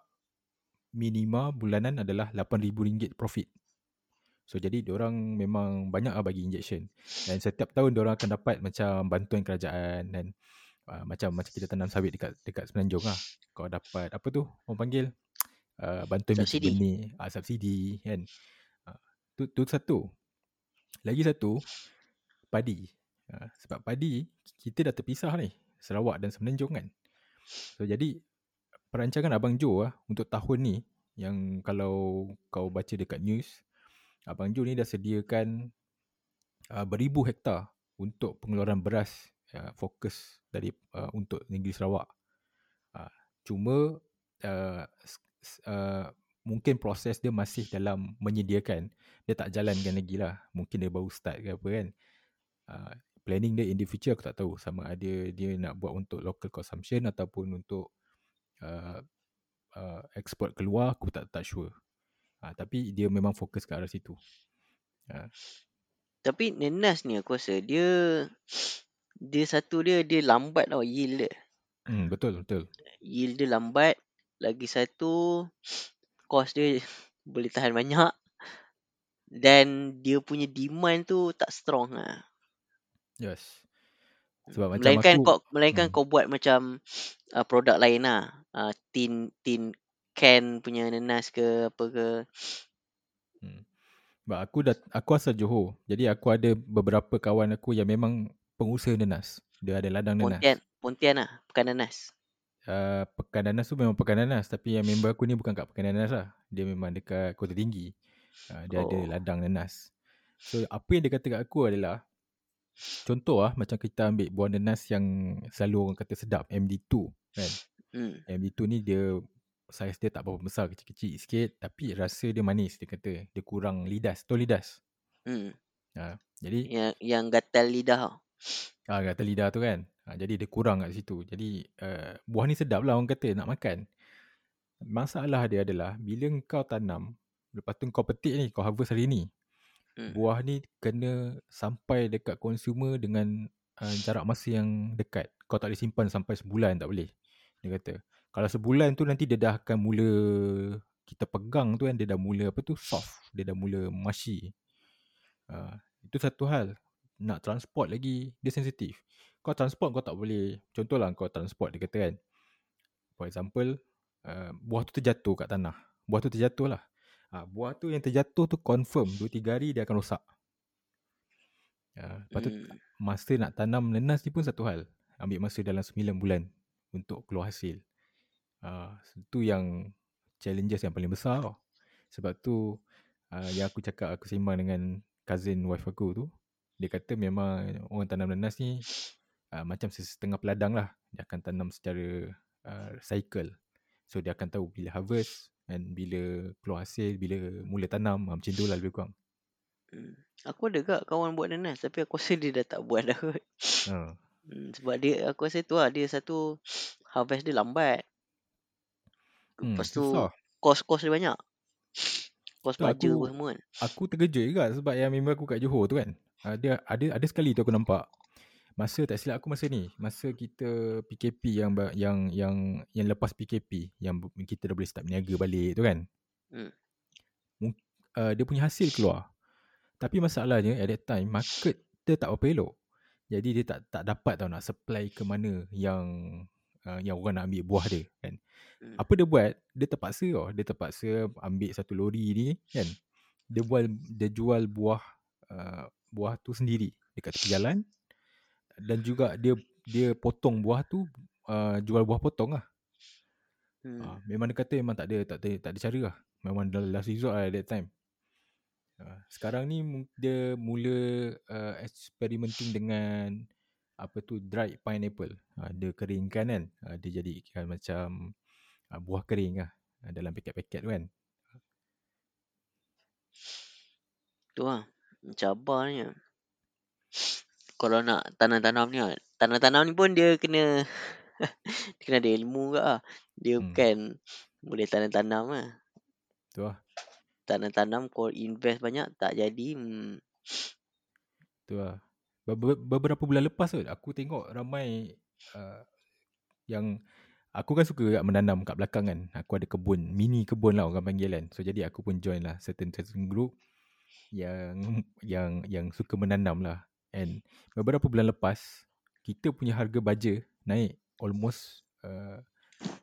minima bulanan adalah RM8,000 profit. So jadi orang memang banyak lah bagi injection. Dan setiap tahun orang akan dapat macam bantuan kerajaan dan uh, macam macam kita tanam sawit dekat dekat Semenanjung lah. Kau dapat apa tu orang panggil uh, bantuan biji Subsidi. benih, uh, subsidi kan. Uh, tu tu satu. Lagi satu padi. Uh, sebab padi kita dah terpisah ni Sarawak dan Semenanjung kan. So jadi perancangan Abang Jo lah untuk tahun ni yang kalau kau baca dekat news Abang Jo ni dah sediakan uh, beribu hektar untuk pengeluaran beras uh, fokus dari uh, untuk negeri Sarawak. Uh, cuma uh, uh, mungkin proses dia masih dalam menyediakan. Dia tak jalankan lagi lah. Mungkin dia baru start ke apa kan. Uh, planning dia in the future aku tak tahu sama ada dia nak buat untuk local consumption ataupun untuk uh, uh, export keluar aku tak tak sure. Ha, tapi dia memang fokus ke arah situ. Ha. Tapi nenas ni aku rasa dia dia satu dia dia lambat tau yield dia. Hmm, betul betul. Yield dia lambat. Lagi satu cost dia boleh tahan banyak. Dan dia punya demand tu tak strong lah. Yes. Sebab macam Melainkan aku kau melainkan hmm. kau buat macam uh, produk lain lah. Uh, tin tin can punya nenas ke apa ke. Hmm. Sebab aku dah aku asal Johor. Jadi aku ada beberapa kawan aku yang memang pengusaha nenas. Dia ada ladang nenas. Pontian, Pontian lah, pekan nenas. Uh, pekan nanas tu memang pekan nanas tapi yang member aku ni bukan kat pekan nanas lah. Dia memang dekat Kota Tinggi. Uh, dia oh. ada ladang nanas. So apa yang dia kata kat aku adalah contoh lah macam kita ambil buah nanas yang selalu orang kata sedap MD2 kan. Hmm. MD2 ni dia saiz dia tak berapa besar kecil-kecil sikit tapi rasa dia manis dia kata. Dia kurang lidas, tol lidas. Hmm. Ha, jadi Yang yang gatal lidah tau. Ah, kata lidah tu kan. Ha, jadi dia kurang kat situ. Jadi uh, buah ni sedap lah orang kata nak makan. Masalah dia adalah bila kau tanam, lepas tu kau petik ni, kau harvest hari ni. Hmm. Buah ni kena sampai dekat consumer dengan uh, jarak masa yang dekat. Kau tak boleh simpan sampai sebulan tak boleh. Dia kata. Kalau sebulan tu nanti dia dah akan mula kita pegang tu kan dia dah mula apa tu soft. Dia dah mula mushy. Uh, itu satu hal. Nak transport lagi dia sensitif. Kau transport kau tak boleh. Contohlah kau transport dia kata kan. For example, uh, buah tu terjatuh kat tanah. Buah tu terjatuh lah. Ha, buah tu yang terjatuh tu confirm 2-3 hari dia akan rosak. Uh, lepas tu Hmm. masa nak tanam nenas ni pun satu hal. Ambil masa dalam 9 bulan untuk keluar hasil. Uh, itu yang challenges yang paling besar tau. Sebab tu uh, yang aku cakap aku sembang dengan cousin wife aku tu. Dia kata memang orang tanam nenas ni uh, macam setengah peladang lah. Dia akan tanam secara uh, cycle. So dia akan tahu bila harvest and bila keluar hasil, bila mula tanam, uh, macam tu lah lebih kurang. Hmm. Aku ada gak kawan buat nanas tapi aku rasa dia dah tak buat dah kot. Uh. Hmm, sebab dia aku rasa tu lah dia satu harvest dia lambat. Hmm, Lepas tu susah. kos-kos dia banyak. Kos Tu aku- apa semua kan. Aku terkejut juga sebab yang member aku kat Johor tu kan. Dia ada ada sekali tu aku nampak. Masa tak silap aku masa ni, masa kita PKP yang yang yang yang lepas PKP yang kita dah boleh start berniaga balik tu kan. Hmm. Uh, dia punya hasil keluar. Tapi masalahnya at that time market dia tak berapa elok. Jadi dia tak tak dapat tau nak supply ke mana yang uh, yang orang nak ambil buah dia kan. Hmm. Apa dia buat? Dia terpaksa tau. Dia terpaksa ambil satu lori ni kan. Dia buat dia jual buah uh, buah tu sendiri dekat tepi jalan dan juga dia dia potong buah tu uh, jual buah potong lah. Hmm. Uh, memang dia kata memang tak ada tak ada tak ada cara lah. Memang dah last resort lah at that time. Uh, sekarang ni dia mula uh, experimenting dengan apa tu dried pineapple. Uh, dia keringkan kan. Uh, dia jadikan macam uh, buah kering lah uh, dalam paket-paket tu kan. Tu lah. Cabarnya. Kalau nak tanam-tanam ni. Tanam-tanam ni pun dia kena dia kena ada ilmu ke lah. Dia Hmm. bukan boleh tanam-tanam lah. Tu lah. Tanam-tanam kau invest banyak tak jadi. Hmm. Tu lah. Ber- beberapa bulan lepas tu aku tengok ramai uh, yang aku kan suka menanam kat belakang kan. Aku ada kebun, mini kebun lah orang panggil kan. So jadi aku pun join lah certain certain group yang yang yang suka menanam lah. And beberapa bulan lepas kita punya harga baja naik almost uh,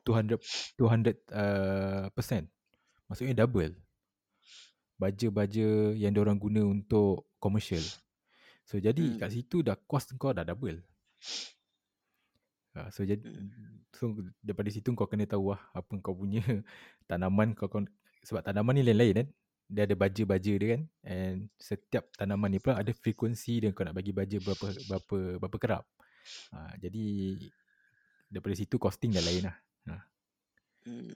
200 200 uh, percent. Maksudnya double. Baja-baja yang diorang guna untuk commercial. So jadi Hmm. kat situ dah cost kau dah double. Uh, so jadi Hmm. so daripada situ kau kena tahu lah apa kau punya tanaman kau, kau sebab tanaman ni lain-lain kan. Dia ada baja-baja dia kan and setiap tanaman ni pula ada frekuensi dia kau nak bagi baja berapa berapa berapa kerap. Uh, jadi daripada situ costing dah lain lah. Hmm.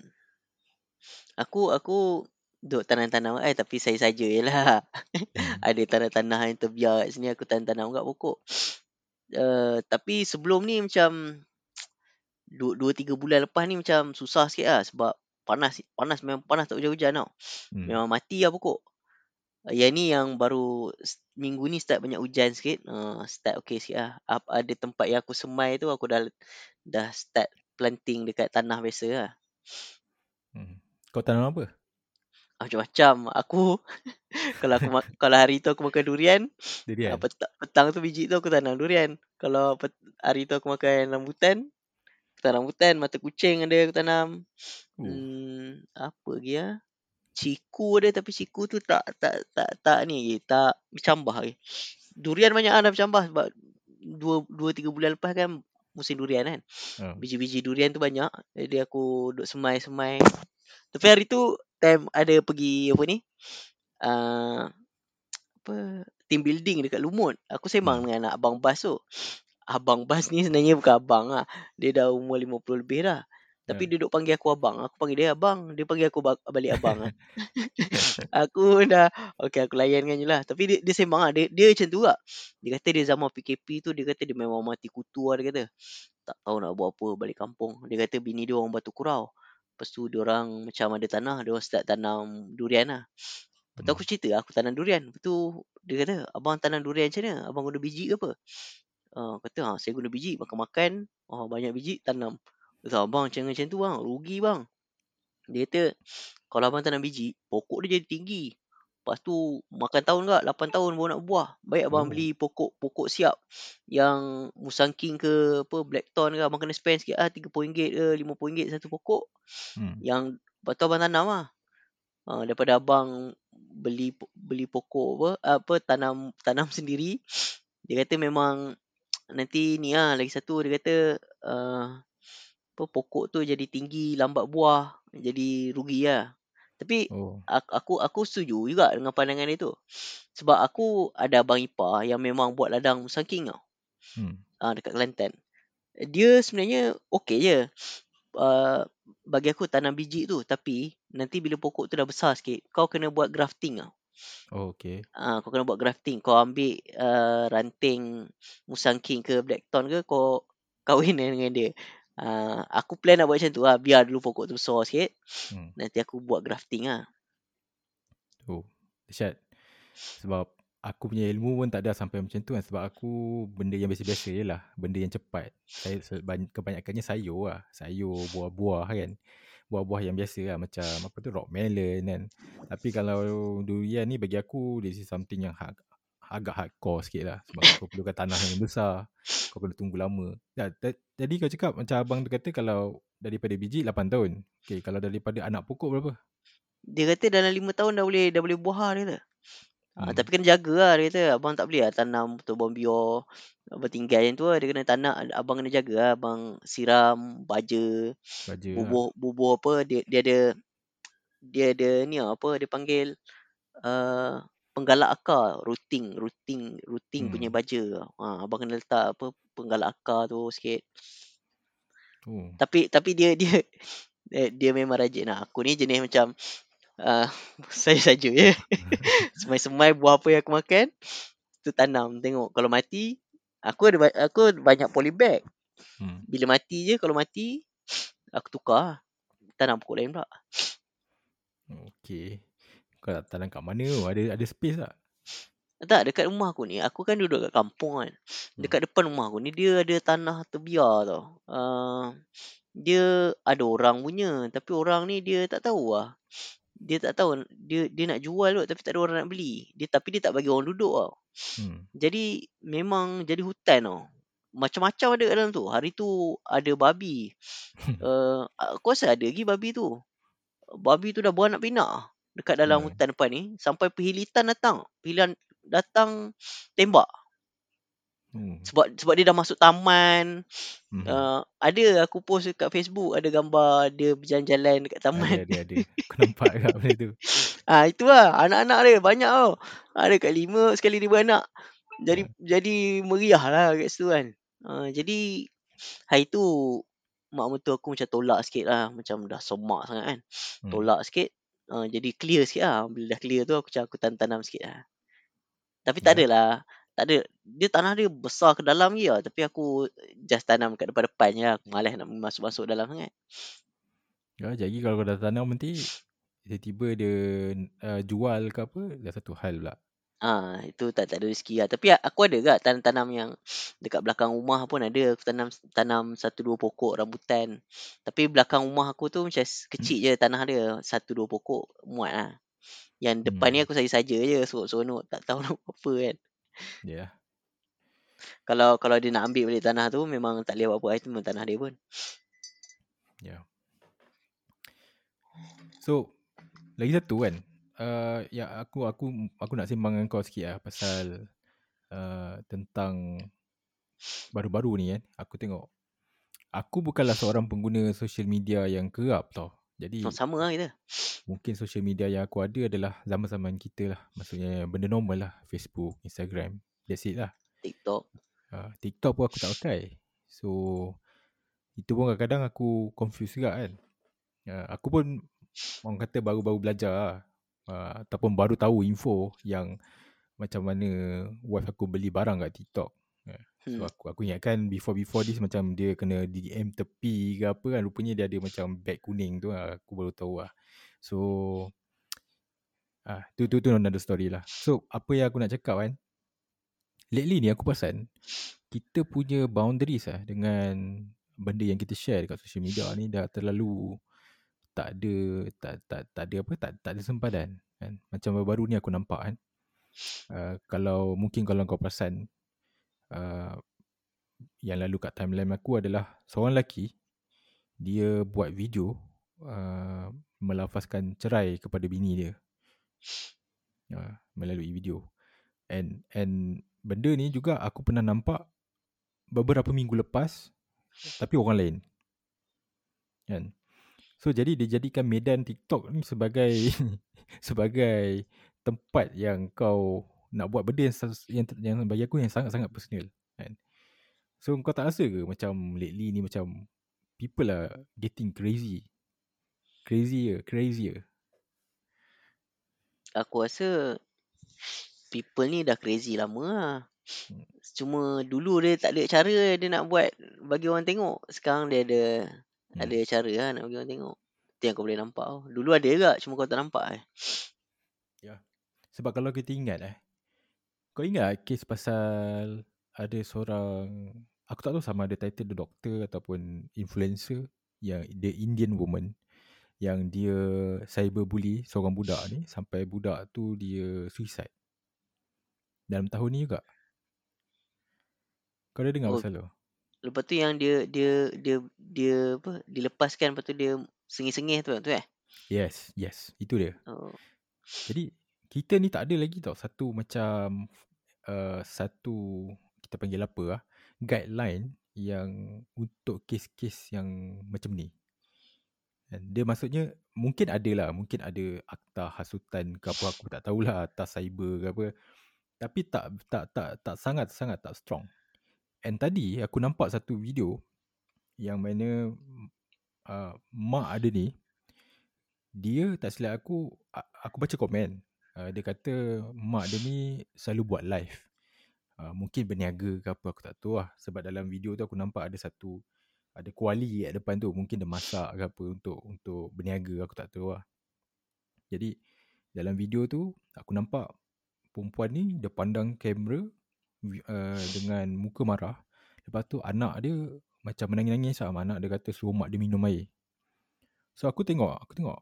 Aku aku duk tanam-tanam eh tapi saya saja je lah. Hmm. ada tanah-tanah yang terbiar kat sini aku tanam-tanam kat pokok. Uh, tapi sebelum ni macam 2 3 bulan lepas ni macam susah sikit lah sebab panas panas memang panas tak hujan-hujan tau. Hmm. Memang mati lah pokok. Uh, yang ni yang baru minggu ni start banyak hujan sikit. Uh, start okey sikit lah. Ap- Ada tempat yang aku semai tu aku dah dah start planting dekat tanah biasa lah. Hmm. Kau tanam apa? Ah, Macam-macam. Aku kalau aku kalau hari tu aku makan durian, Durian. Ah, petang, petang tu biji tu aku tanam durian. Kalau pet, hari tu aku makan rambutan, aku tanam rambutan. Mata kucing ada aku tanam. Oh. Hmm, apa lagi ya? Ciku ada tapi ciku tu tak tak tak tak ni lagi, tak bercambah lagi. Durian banyak lah dah bercambah sebab dua dua tiga bulan lepas kan musim durian kan. Oh. Biji-biji durian tu banyak. Jadi aku duk semai-semai. Tapi hari tu time ada pergi apa ni? Uh, apa team building dekat Lumut. Aku sembang Hmm. dengan anak abang Bas tu. Abang Bas ni sebenarnya bukan abang lah. Dia dah umur 50 lebih dah. Tapi Ya. dia duk panggil aku abang. Aku panggil dia abang. Dia panggil aku ba- balik abang lah. aku dah Okay aku layankan je lah Tapi dia, dia sembang lah dia, dia macam tu lah Dia kata dia zaman PKP tu Dia kata dia memang mati kutu lah dia kata Tak tahu nak buat apa balik kampung Dia kata bini dia orang batu kurau Lepas tu dia orang macam ada tanah Dia orang start tanam durian lah Lepas tu Hmm. aku cerita aku tanam durian Lepas tu dia kata abang tanam durian macam mana Abang guna biji ke apa uh, Kata ha, saya guna biji makan-makan oh, Banyak biji tanam Kata abang jangan macam tu bang Rugi bang Dia kata kalau abang tanam biji, pokok dia jadi tinggi. Lepas tu makan tahun tak? 8 tahun baru nak buah. Baik abang Oh. beli pokok-pokok siap yang Musang King ke apa Blackthorn ke abang kena spend sikit ah RM30 ke RM50 satu pokok. Hmm. Yang lepas tu abang tanam lah. Uh, daripada abang beli beli pokok apa apa tanam tanam sendiri. Dia kata memang nanti ni lah lagi satu dia kata uh, apa pokok tu jadi tinggi lambat buah jadi rugi lah. Tapi Oh. aku aku, setuju juga dengan pandangan dia tu. Sebab aku ada abang ipar yang memang buat ladang musang king tau. Hmm. Ah dekat Kelantan. Dia sebenarnya okey je. uh, bagi aku tanam biji tu tapi nanti bila pokok tu dah besar sikit kau kena buat grafting tau. Oh, okay. Ah, kau kena buat grafting. Kau ambil uh, ranting Musang King ke Blackthorn ke kau kahwin dengan dia. Uh, aku plan nak buat macam tu lah. Biar dulu pokok tu besar sikit. Hmm. Nanti aku buat grafting lah. Oh, dahsyat. Sebab aku punya ilmu pun tak ada sampai macam tu kan. Sebab aku benda yang biasa-biasa je lah. Benda yang cepat. Saya Kebanyakannya sayur lah. Sayur, buah-buah kan. Buah-buah yang biasa lah. Macam apa tu, rock melon kan. Tapi kalau durian ni bagi aku, this is something yang ha- agak hardcore sikit lah. Sebab kau perlukan tanah yang besar. Kau kena tunggu lama. Ya, jadi kau cakap macam abang tu kata kalau daripada biji 8 tahun. Okay, kalau daripada anak pokok berapa? Dia kata dalam 5 tahun dah boleh dah boleh buah dia kata. Hmm. tapi kena jaga lah dia kata. Abang tak boleh lah tanam betul bawang biar. Abang tinggal yang tu lah. Dia kena tanam. Abang kena jaga lah. Abang siram, baja. Baja bubuh, lah. bubuh apa. Dia, dia ada. Dia ada ni lah, apa. Dia panggil. Uh, penggalak akar. Routing. Routing. Routing hmm. punya baja. Ha, abang kena letak apa. Penggalak akar tu sikit. Oh. Tapi tapi dia dia dia memang rajin lah. Aku ni jenis macam uh, saya saja ya. Semai-semai buah apa yang aku makan tu tanam tengok kalau mati aku ada aku ada banyak polybag. Hmm. Bila mati je kalau mati aku tukar tanam pokok lain pula. Okey. Kau nak tanam kat mana? Ada ada space tak? Tak, dekat rumah aku ni. Aku kan duduk kat kampung kan. Hmm. Dekat depan rumah aku ni, dia ada tanah terbiar tau. Uh, dia ada orang punya. Tapi orang ni dia tak tahu lah dia tak tahu dia dia nak jual kot tapi tak ada orang nak beli. Dia tapi dia tak bagi orang duduk tau. Hmm. Jadi memang jadi hutan tau. Macam-macam ada dalam tu. Hari tu ada babi. uh, aku rasa ada lagi babi tu. Babi tu dah buat nak pinak dekat dalam hmm. hutan depan ni sampai perhilitan datang. Perhilitan datang tembak. Hmm. Sebab sebab dia dah masuk taman. Hmm. Uh, ada aku post dekat Facebook ada gambar dia berjalan-jalan dekat taman. Ada ada ada. Aku nampak dekat benda tu. Ah itulah anak-anak dia banyak tau. Ada kat lima sekali dia beranak. Jadi hmm. jadi meriah lah kat situ kan. Uh, jadi hari tu mak mentua aku macam tolak sikit lah. Macam dah semak sangat kan. Hmm. Tolak sikit. Uh, jadi clear sikit lah. Bila dah clear tu aku macam aku tanam-tanam sikit lah. Tapi yeah. tak ya. adalah tak ada dia tanah dia besar ke dalam lah. tapi aku just tanam kat depan-depan je lah. aku malas nak masuk-masuk dalam sangat ya jadi kalau kau dah tanam nanti tiba-tiba dia uh, jual ke apa dah satu hal pula Ah, ha, itu tak tak ada rezeki lah. Tapi aku ada gak tanam-tanam yang dekat belakang rumah pun ada. Aku tanam tanam satu dua pokok rambutan. Tapi belakang rumah aku tu macam kecil je tanah dia. Satu dua pokok muat lah. Yang depan hmm. ni aku saja-saja je. Sorok-sorok tak tahu nak apa kan. Ya. Yeah. Kalau kalau dia nak ambil balik tanah tu memang tak boleh buat apa itu memang tanah dia pun. Ya. Yeah. So lagi satu kan. Uh, ya aku aku aku nak sembang dengan kau sikit lah pasal uh, tentang baru-baru ni kan. Aku tengok aku bukanlah seorang pengguna social media yang kerap tau. Jadi oh, sama lah kita. Mungkin social media yang aku ada adalah zaman-zaman kita lah. Maksudnya benda normal lah. Facebook, Instagram. That's it lah. TikTok. Uh, TikTok pun aku tak pakai. So, itu pun kadang-kadang aku confuse juga kan. Uh, aku pun orang kata baru-baru belajar lah. Uh, ataupun baru tahu info yang macam mana wife aku beli barang kat TikTok. So hmm. aku aku ingatkan before before this macam dia kena DM tepi ke apa kan rupanya dia ada macam bag kuning tu lah. aku baru tahu lah. So ah tu tu tu another story lah. So apa yang aku nak cakap kan lately ni aku perasan kita punya boundaries lah dengan benda yang kita share dekat social media ni dah terlalu tak ada tak tak tak ada apa tak tak ada sempadan kan macam baru-baru ni aku nampak kan uh, kalau mungkin kalau kau perasan uh, yang lalu kat timeline aku adalah seorang lelaki dia buat video uh, melafazkan cerai kepada bini dia. Uh, melalui video. And and benda ni juga aku pernah nampak beberapa minggu lepas tapi orang lain. Kan? So jadi dia jadikan medan TikTok ni sebagai sebagai tempat yang kau nak buat benda yang, yang, yang bagi aku yang sangat-sangat personal kan. So kau tak rasa ke macam lately ni macam people are getting crazy. Crazier, crazier. Aku rasa people ni dah crazy lama lah. Hmm. Cuma dulu dia tak ada cara dia nak buat bagi orang tengok. Sekarang dia ada Hmm. ada cara lah nak bagi orang tengok. Itu yang kau boleh nampak. Dulu ada juga cuma kau tak nampak eh. Sebab kalau kita ingat eh. Kau ingat kes pasal ada seorang aku tak tahu sama ada title the doctor ataupun influencer yang the Indian woman yang dia cyberbully seorang budak ni sampai budak tu dia suicide. Dalam tahun ni juga. Kau dah dengar Oh. pasal tu? Lepas tu yang dia dia dia dia apa dilepaskan lepas tu dia sengih-sengih tu tu eh. Yes, yes. Itu dia. Oh. Jadi kita ni tak ada lagi tau satu macam uh, satu kita panggil apa ah guideline yang untuk kes-kes yang macam ni. Dia maksudnya mungkin ada lah, mungkin ada akta hasutan ke apa aku tak tahulah atas cyber ke apa. Tapi tak tak tak tak sangat sangat tak strong. And tadi aku nampak satu video yang mana uh, mak ada ni dia tak silap aku aku baca komen uh, dia kata mak dia ni selalu buat live. Uh, mungkin berniaga ke apa aku tak tahu lah sebab dalam video tu aku nampak ada satu ada kuali kat depan tu. Mungkin dia masak ke apa untuk untuk berniaga aku tak tahu lah jadi dalam video tu aku nampak perempuan ni dia pandang kamera uh, dengan muka marah. Lepas tu anak dia macam menangis-nangis lah anak dia kata suruh mak dia minum air. So aku tengok aku tengok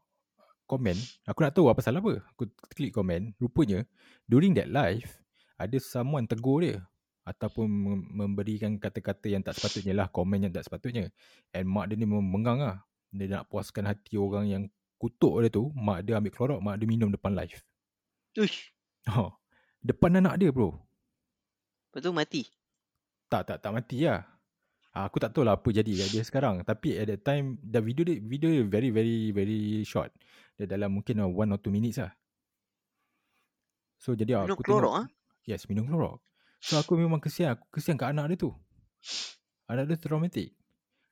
komen aku nak tahu apa pasal apa? Aku klik komen. Rupanya during that live ada someone tegur dia. Ataupun mem- memberikan kata-kata yang tak sepatutnya lah komen yang tak sepatutnya. And mak dia ni memang mengang lah. Dia nak puaskan hati orang yang kutuk dia tu mak dia ambil klorok mak dia minum depan live. Uish. oh, depan anak dia bro. Lepas tu mati. tak tak tak mati lah. Ah, Aku tak tahu lah apa jadi kat dia sekarang. Tapi at that time The video dia Video dia very very very short. Dia dalam mungkin uh, one or two minutes lah. So jadi Minum aku klorok tengok ah. Yes minum klorok So aku memang kesian. Aku kesian kat anak dia tu. Anak dia traumatic.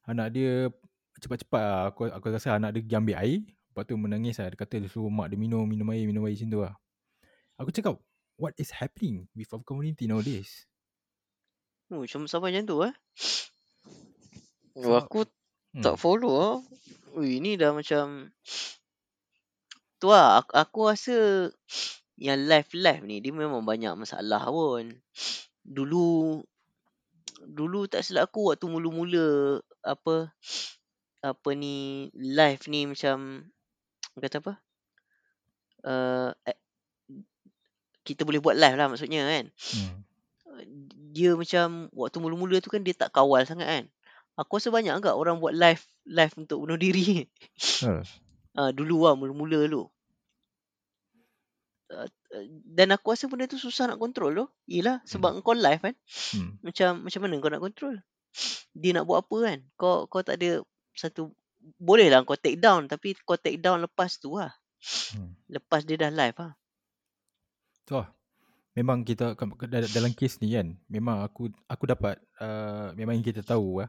Anak dia Cepat-cepat lah aku, aku rasa anak dia pergi ambil air. Lepas tu menangis lah. Dia kata dia suruh mak dia minum Minum air Minum air macam tu lah. Aku cakap What is happening With our community nowadays? Oh, macam sampai macam tu eh. Oh, aku Hmm. tak follow ah. Ui, ni dah macam tu lah, aku, aku rasa yang live-live ni dia memang banyak masalah pun. Dulu dulu tak silap aku waktu mula-mula apa apa ni live ni macam kata apa? Uh, kita boleh buat live lah maksudnya kan. hmm. Dia macam waktu mula-mula tu kan dia tak kawal sangat kan. Aku rasa banyak agak orang buat live live untuk bunuh diri. Uh, Ah dulu lah mula-mula dulu. Uh, dan aku rasa benda tu susah nak kontrol tu. Yelah sebab kau live kan. hmm. Macam macam mana kau nak kontrol? Dia nak buat apa kan? Kau kau tak ada satu boleh lah kau take down tapi kau take down lepas tu lah. Hmm. Lepas dia dah live lah. Tu lah. Memang kita dalam kes ni kan, memang aku aku dapat uh, memang kita tahu lah.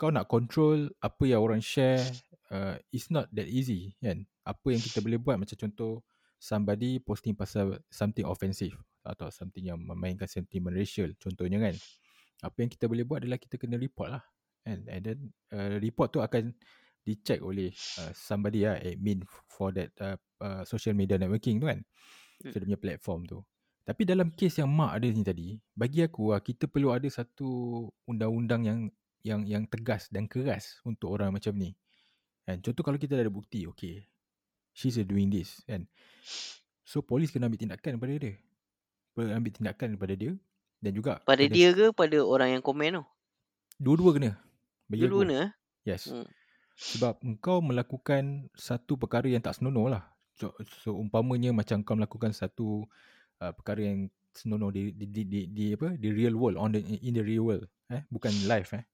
Kau nak control apa yang orang share uh, it's not that easy kan. Apa yang kita boleh buat macam contoh somebody posting pasal something offensive atau something yang memainkan sentimen racial contohnya kan. Apa yang kita boleh buat adalah kita kena report lah. And, and then uh, report tu akan dicheck oleh uh, somebody lah admin for that uh, uh, social media networking tu kan. So dia punya platform tu. Tapi dalam kes yang mak ada ni tadi, bagi aku lah, kita perlu ada satu undang-undang yang yang yang tegas dan keras untuk orang macam ni. Kan? Contoh kalau kita dah ada bukti, okay, she's doing this, kan. So polis kena ambil tindakan daripada dia. Perlu ambil tindakan daripada dia dan juga Pada kena- dia ke pada orang yang komen tu? dua-dua kena. Bagi aku. kena eh? Yes. Hmm. Sebab engkau melakukan satu perkara yang tak senonoh lah. So, so umpamanya macam kau melakukan satu uh, perkara yang senonoh di, di, di, di, di apa di real world on the in the real world eh bukan live eh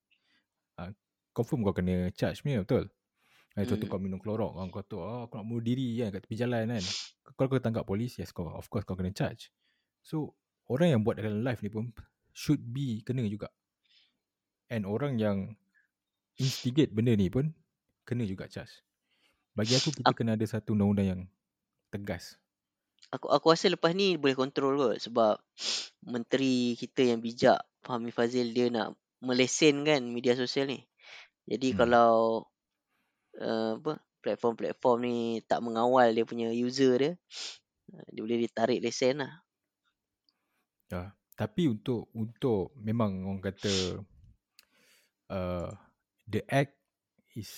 uh, confirm kau kena charge punya betul eh, contoh Hmm. kau minum klorok kau kata oh, aku nak bunuh diri kan kat tepi jalan kan kalau kau tangkap polis yes kau of course kau kena charge so orang yang buat dalam live ni pun should be kena juga and orang yang instigate benda ni pun kena juga charge. Bagi aku kita Aku- kena ada satu undang-undang yang tegas. Aku aku rasa lepas ni boleh kontrol kot sebab menteri kita yang bijak Fahmi Fazil dia nak melesenkan media sosial ni. Jadi Hmm. kalau uh, apa platform-platform ni tak mengawal dia punya user dia uh, dia boleh ditarik lesen lah. Ya. Tapi untuk untuk memang orang kata uh, the act is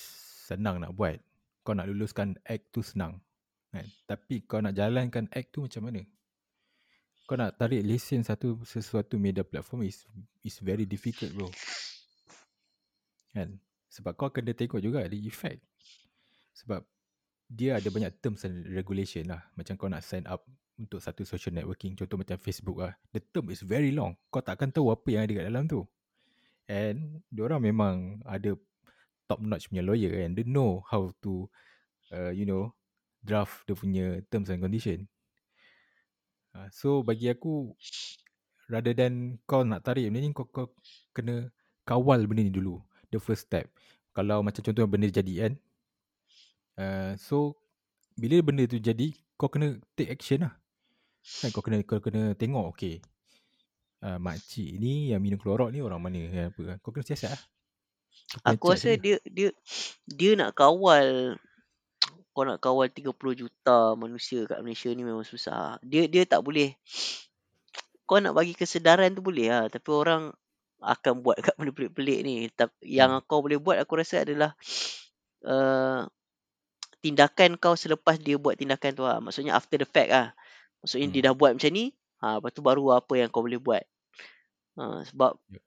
senang nak buat. Kau nak luluskan act tu senang. Kan? Tapi kau nak jalankan act tu macam mana? Kau nak tarik lesen satu sesuatu media platform is is very difficult bro. Kan? Sebab kau kena tengok juga the effect. Sebab dia ada banyak terms and regulation lah. Macam kau nak sign up untuk satu social networking. Contoh macam Facebook lah. The term is very long. Kau takkan tahu apa yang ada kat dalam tu. And diorang memang ada top notch punya lawyer and they know how to uh, you know draft dia punya terms and condition. Uh, so bagi aku rather than kau nak tarik benda ni kau, kau kena kawal benda ni dulu. The first step. Kalau macam contoh benda jadi kan. Uh, so bila benda tu jadi kau kena take action lah. Kan kau kena kau kena tengok okay. Uh, makcik ni yang minum klorok ni orang mana kan apa. Kau kena siasat lah. Kau Aku rasa dulu. dia dia dia nak kawal kau nak kawal 30 juta manusia kat Malaysia ni memang susah. Dia dia tak boleh kau nak bagi kesedaran tu boleh lah tapi orang akan buat kat benda pelik-pelik ni. Tapi yang Hmm. kau boleh buat aku rasa adalah uh, tindakan kau selepas dia buat tindakan tu lah. Maksudnya after the fact lah. Maksudnya Hmm. dia dah buat macam ni, ha, lepas tu baru apa yang kau boleh buat. Ha, sebab Yup.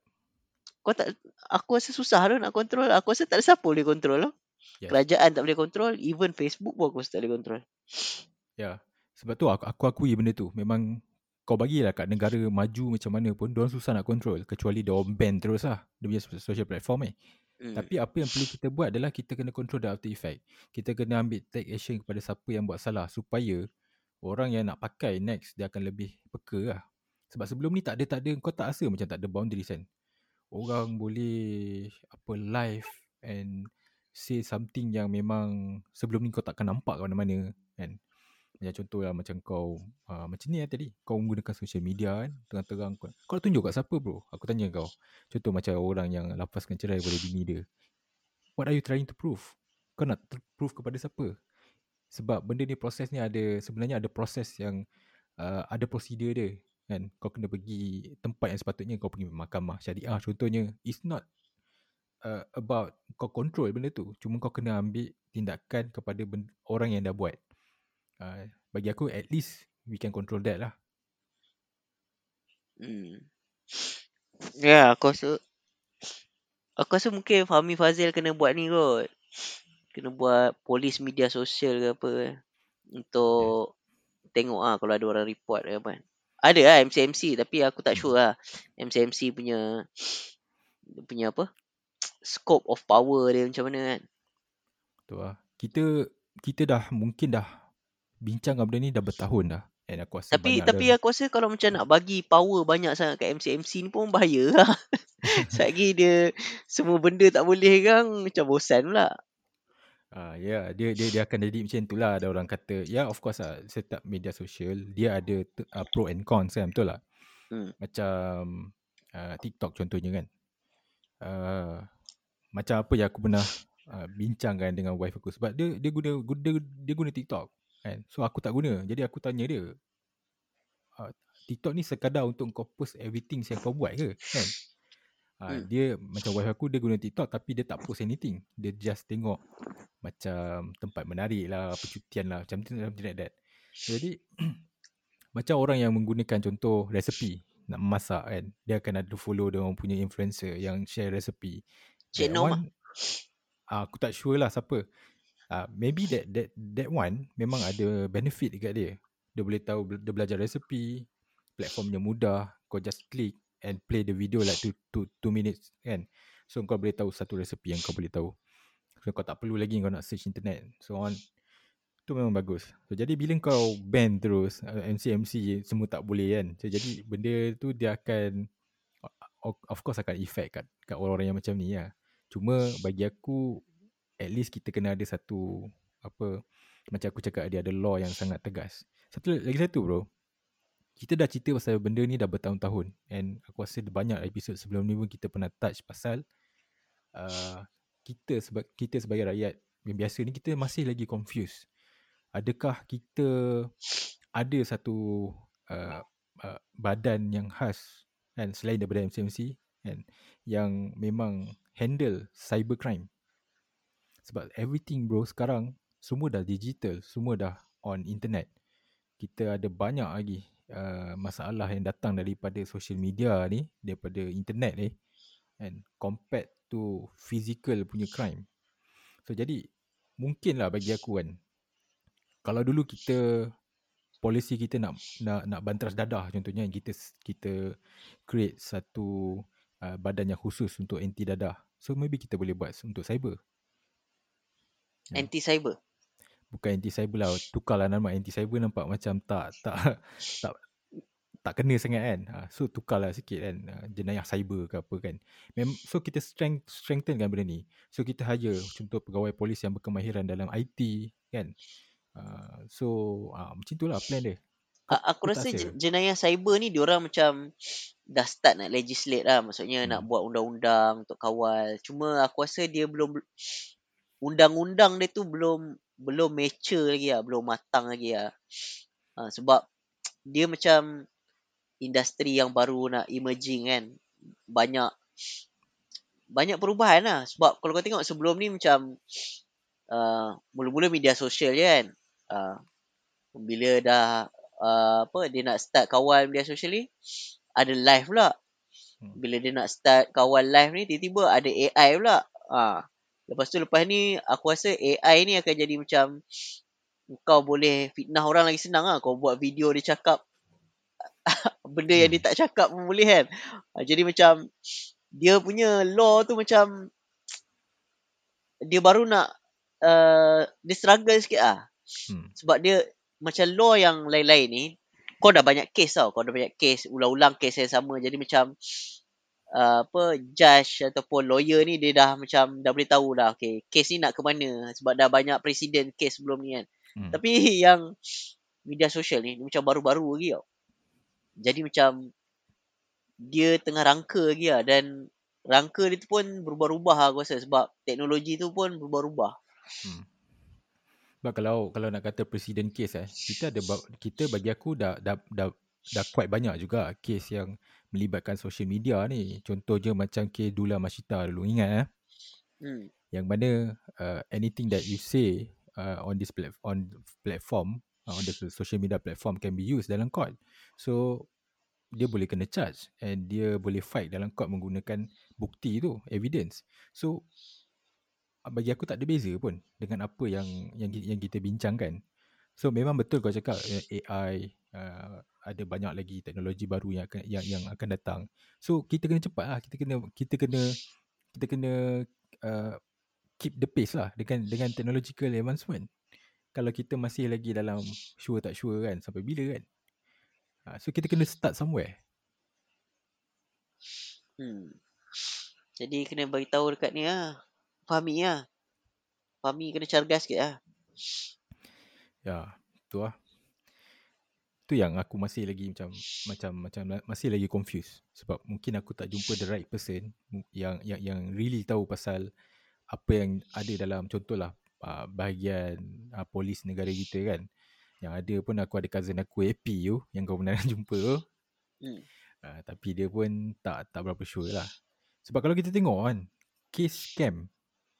kau tak aku rasa susah tu nak kontrol. Aku rasa tak ada siapa boleh kontrol lah. Yes. Kerajaan tak boleh kontrol, even Facebook pun aku rasa tak boleh kontrol. Ya. Sebab tu aku, aku akui benda tu. Memang kau bagilah kat negara maju macam mana pun, diorang susah nak kontrol. Kecuali diorang ban terus lah. Dia punya social platform ni. Hmm. Tapi apa yang perlu kita buat adalah kita kena control the after effect. Kita kena ambil take action kepada siapa yang buat salah. Supaya orang yang nak pakai next, dia akan lebih peka lah. Sebab sebelum ni tak ada, tak ada, kau tak rasa macam tak ada boundaries kan. Orang boleh apa live and say something yang memang sebelum ni kau takkan nampak kat mana-mana kan. Macam contoh lah macam kau uh, macam ni lah tadi. Kau menggunakan social media kan. Terang-terang kau. Kau nak tunjuk kat siapa bro? Aku tanya kau. Contoh macam orang yang lapaskan cerai pada bini dia. What are you trying to prove? Kau nak prove kepada siapa? Sebab benda ni proses ni ada sebenarnya ada proses yang uh, ada prosedur dia kan. Kau kena pergi tempat yang sepatutnya kau pergi mahkamah syariah contohnya. It's not uh, about kau control benda tu. Cuma kau kena ambil tindakan kepada benda, orang yang dah buat. Uh, bagi aku at least we can control that lah. Hmm. Ya, aku rasa aku rasa mungkin Fahmi Fazil kena buat ni kot. Kena buat polis media sosial ke apa. Untuk tengok ah kalau ada orang report ke apa. Ada lah MCMC tapi aku tak sure lah MCMC punya punya apa? Scope of power dia macam mana kan. Tu lah. Kita kita dah mungkin dah bincang benda ni dah bertahun dah. And aku rasa Tapi tapi dah. aku rasa kalau macam nak bagi power banyak sangat kat MCMC ni pun bahaya lah. Selagi dia semua benda tak boleh kan macam bosan pula. Ah ya, yeah, dia dia dia akan jadi macam tu lah. Ada orang kata, ya yeah, of course lah, setiap media sosial dia ada uh, pro and cons kan, betul lah. Hmm. Macam uh, TikTok contohnya kan. Uh, macam apa yang aku pernah uh, bincangkan dengan wife aku sebab dia dia guna dia, dia guna TikTok kan. So aku tak guna. Jadi aku tanya dia, uh, TikTok ni sekadar untuk kau post everything yang kau buat ke kan? Uh, Hmm. dia macam wife aku dia guna TikTok tapi dia tak post anything. Dia just tengok macam tempat menarik lah, percutian lah, macam tu something like that. Jadi macam orang yang menggunakan contoh resepi nak masak kan, dia akan ada follow dia orang punya influencer yang share resepi. Cik Nom one ah, aku tak sure lah siapa. Ah, maybe that that that one memang ada benefit dekat dia. Dia boleh tahu dia belajar resepi, platformnya mudah, kau just click and play the video like 2 two, two minutes kan. So kau boleh tahu satu resepi yang kau boleh tahu. So kau tak perlu lagi kau nak search internet. So on tu memang bagus. So jadi bila kau ban terus uh, MC-MC semua tak boleh kan. So jadi benda tu dia akan of course akan effect kat, kat orang-orang yang macam ni lah. Cuma bagi aku at least kita kena ada satu apa macam aku cakap dia ada law yang sangat tegas. Satu lagi satu bro. Kita dah cerita pasal benda ni dah bertahun-tahun and aku rasa banyak episod sebelum ni pun kita pernah touch pasal uh, kita seba- kita sebagai rakyat yang biasa ni kita masih lagi confused. Adakah kita ada satu uh, uh, badan yang khas kan selain daripada MCMC kan yang memang handle cybercrime sebab everything bro sekarang semua dah digital semua dah on internet. Kita ada banyak lagi uh, masalah yang datang daripada social media ni daripada internet ni and compared to physical punya crime. So jadi mungkin lah bagi aku kan kalau dulu kita polisi kita nak nak nak bantras dadah contohnya kita kita create satu uh, badan yang khusus untuk anti dadah so maybe kita boleh buat untuk cyber Ya. Anti cyber. Bukan anti cyber lah. Tukarlah nama anti cyber nampak macam tak tak tak tak kena sangat kan. Ha, so tukarlah sikit kan ha, jenayah cyber ke apa kan. Mem- so kita strength strengthen kan benda ni. So kita hire contoh pegawai polis yang berkemahiran dalam IT kan. Uh, so uh, macam itulah plan dia. Aku rasa jenayah cyber ni diorang macam dah start nak legislate lah. Maksudnya hmm. nak buat undang-undang untuk kawal. Cuma aku rasa dia belum undang-undang dia tu belum belum mature lagi lah, belum matang lagi lah. Ha, sebab dia macam industri yang baru nak emerging kan. Banyak banyak perubahan lah. Sebab kalau kau tengok sebelum ni macam uh, mula-mula media sosial je kan. Uh, bila dah uh, apa dia nak start kawal media sosial ni ada live pula. Hmm. Bila dia nak start kawal live ni tiba-tiba ada AI pula. Ha, Lepas tu lepas ni aku rasa AI ni akan jadi macam kau boleh fitnah orang lagi senang lah. Kau buat video dia cakap benda yang dia hmm. tak cakap pun boleh kan. Ah, jadi macam dia punya law tu macam dia baru nak uh, dia struggle sikit lah. Hmm. Sebab dia macam law yang lain-lain ni kau dah banyak case tau. Kau dah banyak case ulang-ulang case yang sama. Jadi macam uh, apa judge ataupun lawyer ni dia dah macam dah boleh tahu dah okey kes ni nak ke mana sebab dah banyak presiden kes sebelum ni kan hmm. tapi yang media sosial ni macam baru-baru lagi tau jadi macam dia tengah rangka lagi lah dan rangka dia tu pun berubah-ubah lah aku rasa sebab teknologi tu pun berubah-ubah hmm. Sebab kalau kalau nak kata presiden case eh kita ada kita bagi aku dah dah dah, dah quite banyak juga case yang melibatkan social media ni. Contoh je macam ke Dula Mashita dulu. Ingat eh? Hmm. Yang mana uh, anything that you say uh, on this plat- on platform, uh, on the social media platform can be used dalam court. So, dia boleh kena charge and dia boleh fight dalam court menggunakan bukti tu, evidence. So, bagi aku tak ada beza pun dengan apa yang yang, yang kita bincangkan. So, memang betul kau cakap eh, AI, uh, ada banyak lagi teknologi baru yang akan yang yang akan datang. So kita kena cepat lah. Kita kena kita kena kita kena uh, keep the pace lah dengan dengan technological advancement. Kalau kita masih lagi dalam sure tak sure kan sampai bila kan. Uh, so kita kena start somewhere. Hmm. Jadi kena bagi tahu dekat ni lah. Fahmi lah. Fahmi kena cargas sikit lah. Ya, tu lah tu yang aku masih lagi macam macam macam masih lagi confused sebab mungkin aku tak jumpa the right person yang yang yang really tahu pasal apa yang ada dalam contohlah uh, bahagian uh, polis negara kita kan yang ada pun aku ada cousin aku AP tu yang kau pernah jumpa tu hmm. uh, tapi dia pun tak tak berapa sure lah sebab kalau kita tengok kan case scam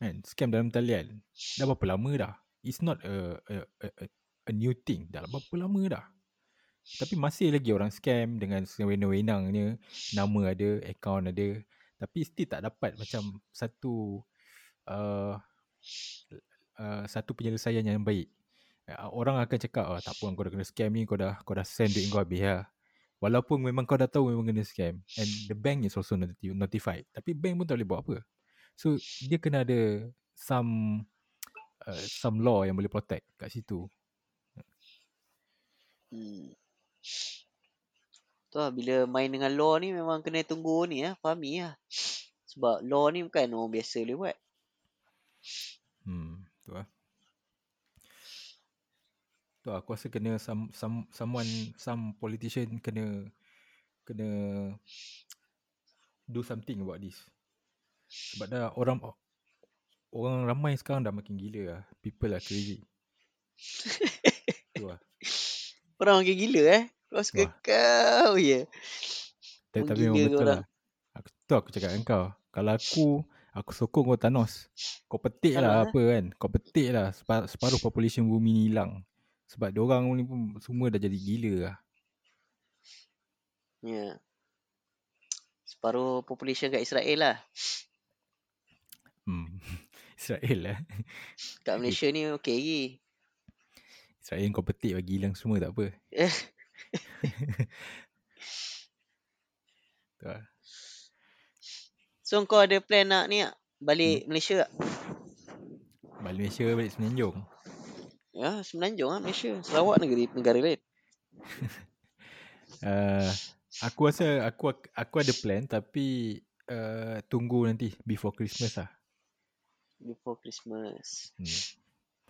kan scam dalam talian. Dah berapa lama dah? It's not a a a, a new thing. Dah berapa lama dah? Tapi masih lagi orang scam dengan sewenang-wenangnya. Nama ada, account ada. Tapi still tak dapat macam satu uh, uh, Satu penyelesaian yang baik. Uh, Orang akan cakap, oh, tak apa kau dah kena scam ni Kau dah kau dah send duit kau habis lah. Walaupun memang kau dah tahu memang kena scam. And the bank is also notified. Tapi bank pun tak boleh buat apa So dia kena ada some uh, some law yang boleh protect kat situ Hmm. Tu lah, bila main dengan law ni memang kena tunggu ni ya, Fahmi lah. Sebab law ni bukan orang biasa boleh buat. Hmm, tu lah. Tu lah, aku rasa kena some, some, someone, some politician kena kena do something about this. Sebab dah orang orang ramai sekarang dah makin gila lah. People are crazy. tu lah. Orang makin gila eh. Kau suka Wah. kau je. Tapi, tapi memang betul orang. lah. Aku, tu aku cakap dengan kau. Kalau aku, aku sokong kau Thanos. Kau petik Thanos, lah eh? apa kan. Kau petik lah sepa- separuh population bumi ni hilang. Sebab orang ni pun semua dah jadi gila lah. Ya. Separuh population kat Israel lah. Hmm. Israel lah. Kat Malaysia ni okey lagi. Israel kau petik bagi hilang semua tak apa. Tu lah. So kau ada plan nak ni tak? Balik Malaysia tak? Balik Malaysia balik Semenanjung. Ya, Semenanjung lah Malaysia. Sarawak negeri negara lain. Uh, aku rasa aku aku ada plan tapi uh, tunggu nanti before Christmas lah. Before Christmas. Hmm.